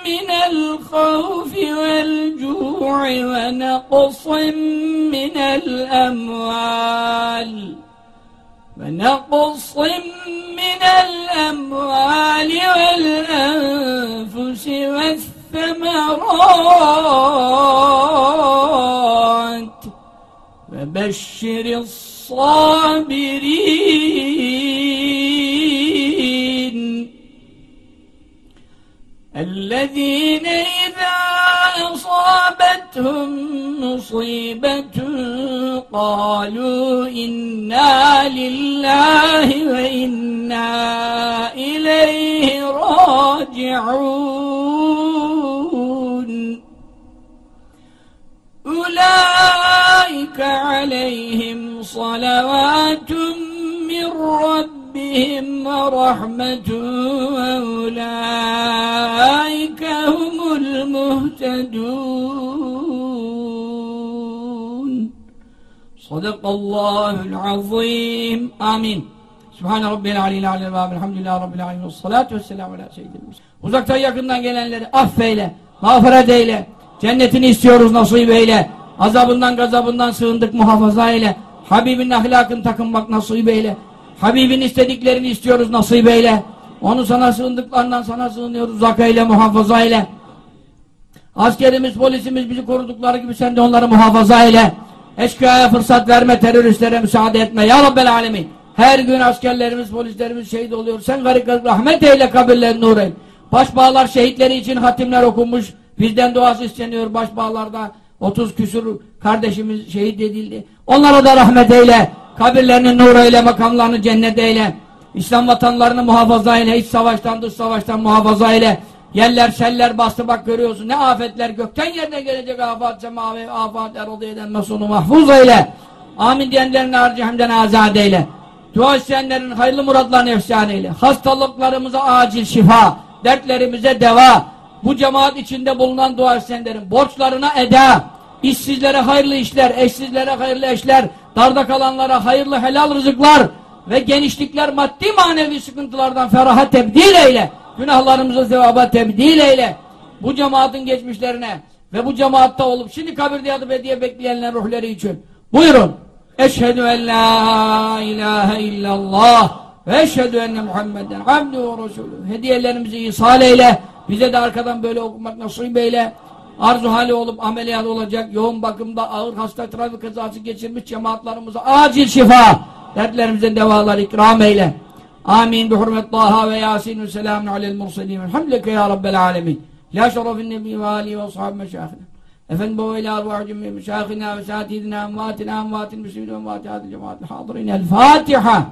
من الخوف والجوع ونقص من الأموال. ونقص من الأموال والأنفس والثمرات. فبشر الصابرين الذين إذا أصابتهم مصيبة قالوا إنا لله وإنا إليه راجعون. أولئك عليهم صلوات من ربهم ورحمة وأولئك هم المهتدون صدق الله العظيم آمين Sübhane Rabbil Aleyhi Aleyhi ve Elhamdülillahi Rabbil Alemin ve salatu ve selamu ala seyyidil Uzaktan yakından gelenleri affeyle, mağfiret eyle, cennetini istiyoruz nasip eyle, azabından gazabından sığındık muhafaza eyle, Habibin ahlakını takınmak nasip eyle, Habibin istediklerini istiyoruz nasip eyle, onu sana sığındıklarından sana sığınıyoruz uzak eyle, muhafaza eyle. Askerimiz, polisimiz bizi korudukları gibi sen de onları muhafaza eyle. Eşkıyaya fırsat verme, teröristlere müsaade etme. Ya Rabbel Alemin. Her gün askerlerimiz, polislerimiz şehit oluyor. Sen garip rahmet eyle, kabirlerini nur eyle. Başbağlar şehitleri için hatimler okunmuş. Bizden duası isteniyor başbağlarda. 30 küsur kardeşimiz şehit edildi. Onlara da rahmet eyle. Kabirlerini nur eyle, makamlarını cennet eyle. İslam vatanlarını muhafaza eyle. İç savaştan, dış savaştan muhafaza eyle. Yerler, seller bastı bak görüyorsun. Ne afetler gökten yerine gelecek afat, semavi, afat, erodu eden nasunu mahfuz eyle. Amin diyenlerin harcı hemden azade eyle. Dua isteyenlerin hayırlı muratlarını efsane eyle. Hastalıklarımıza acil şifa, dertlerimize deva. Bu cemaat içinde bulunan dua isteyenlerin borçlarına eda, işsizlere hayırlı işler, eşsizlere hayırlı eşler, darda kalanlara hayırlı helal rızıklar ve genişlikler maddi manevi sıkıntılardan feraha tebdil eyle. Günahlarımızı sevaba tebdil eyle. Bu cemaatin geçmişlerine ve bu cemaatta olup şimdi kabirde yatıp hediye bekleyenler ruhları için. Buyurun. Eşhedü en la ilahe illallah ve eşhedü enne Muhammeden abdü ve resulü. Hediyelerimizi ihsal eyle. Bize de arkadan böyle okumak nasip eyle. Arzu hali olup ameliyat olacak, yoğun bakımda ağır hasta trafik kazası geçirmiş cemaatlarımıza acil şifa, dertlerimizin devalar ikram eyle. Amin. Bi hurmet Taha ve Yasin ve selamun alel murselin. Elhamdülillah ya Rabbel alemin. La şerefin nebi ve alihi ve ashabı meşahine. Efendim bu ile arvah cümle meşahina ve satidina emvatina emvatin müslümin ve emvati hadil cemaatil hadirin. El Fatiha.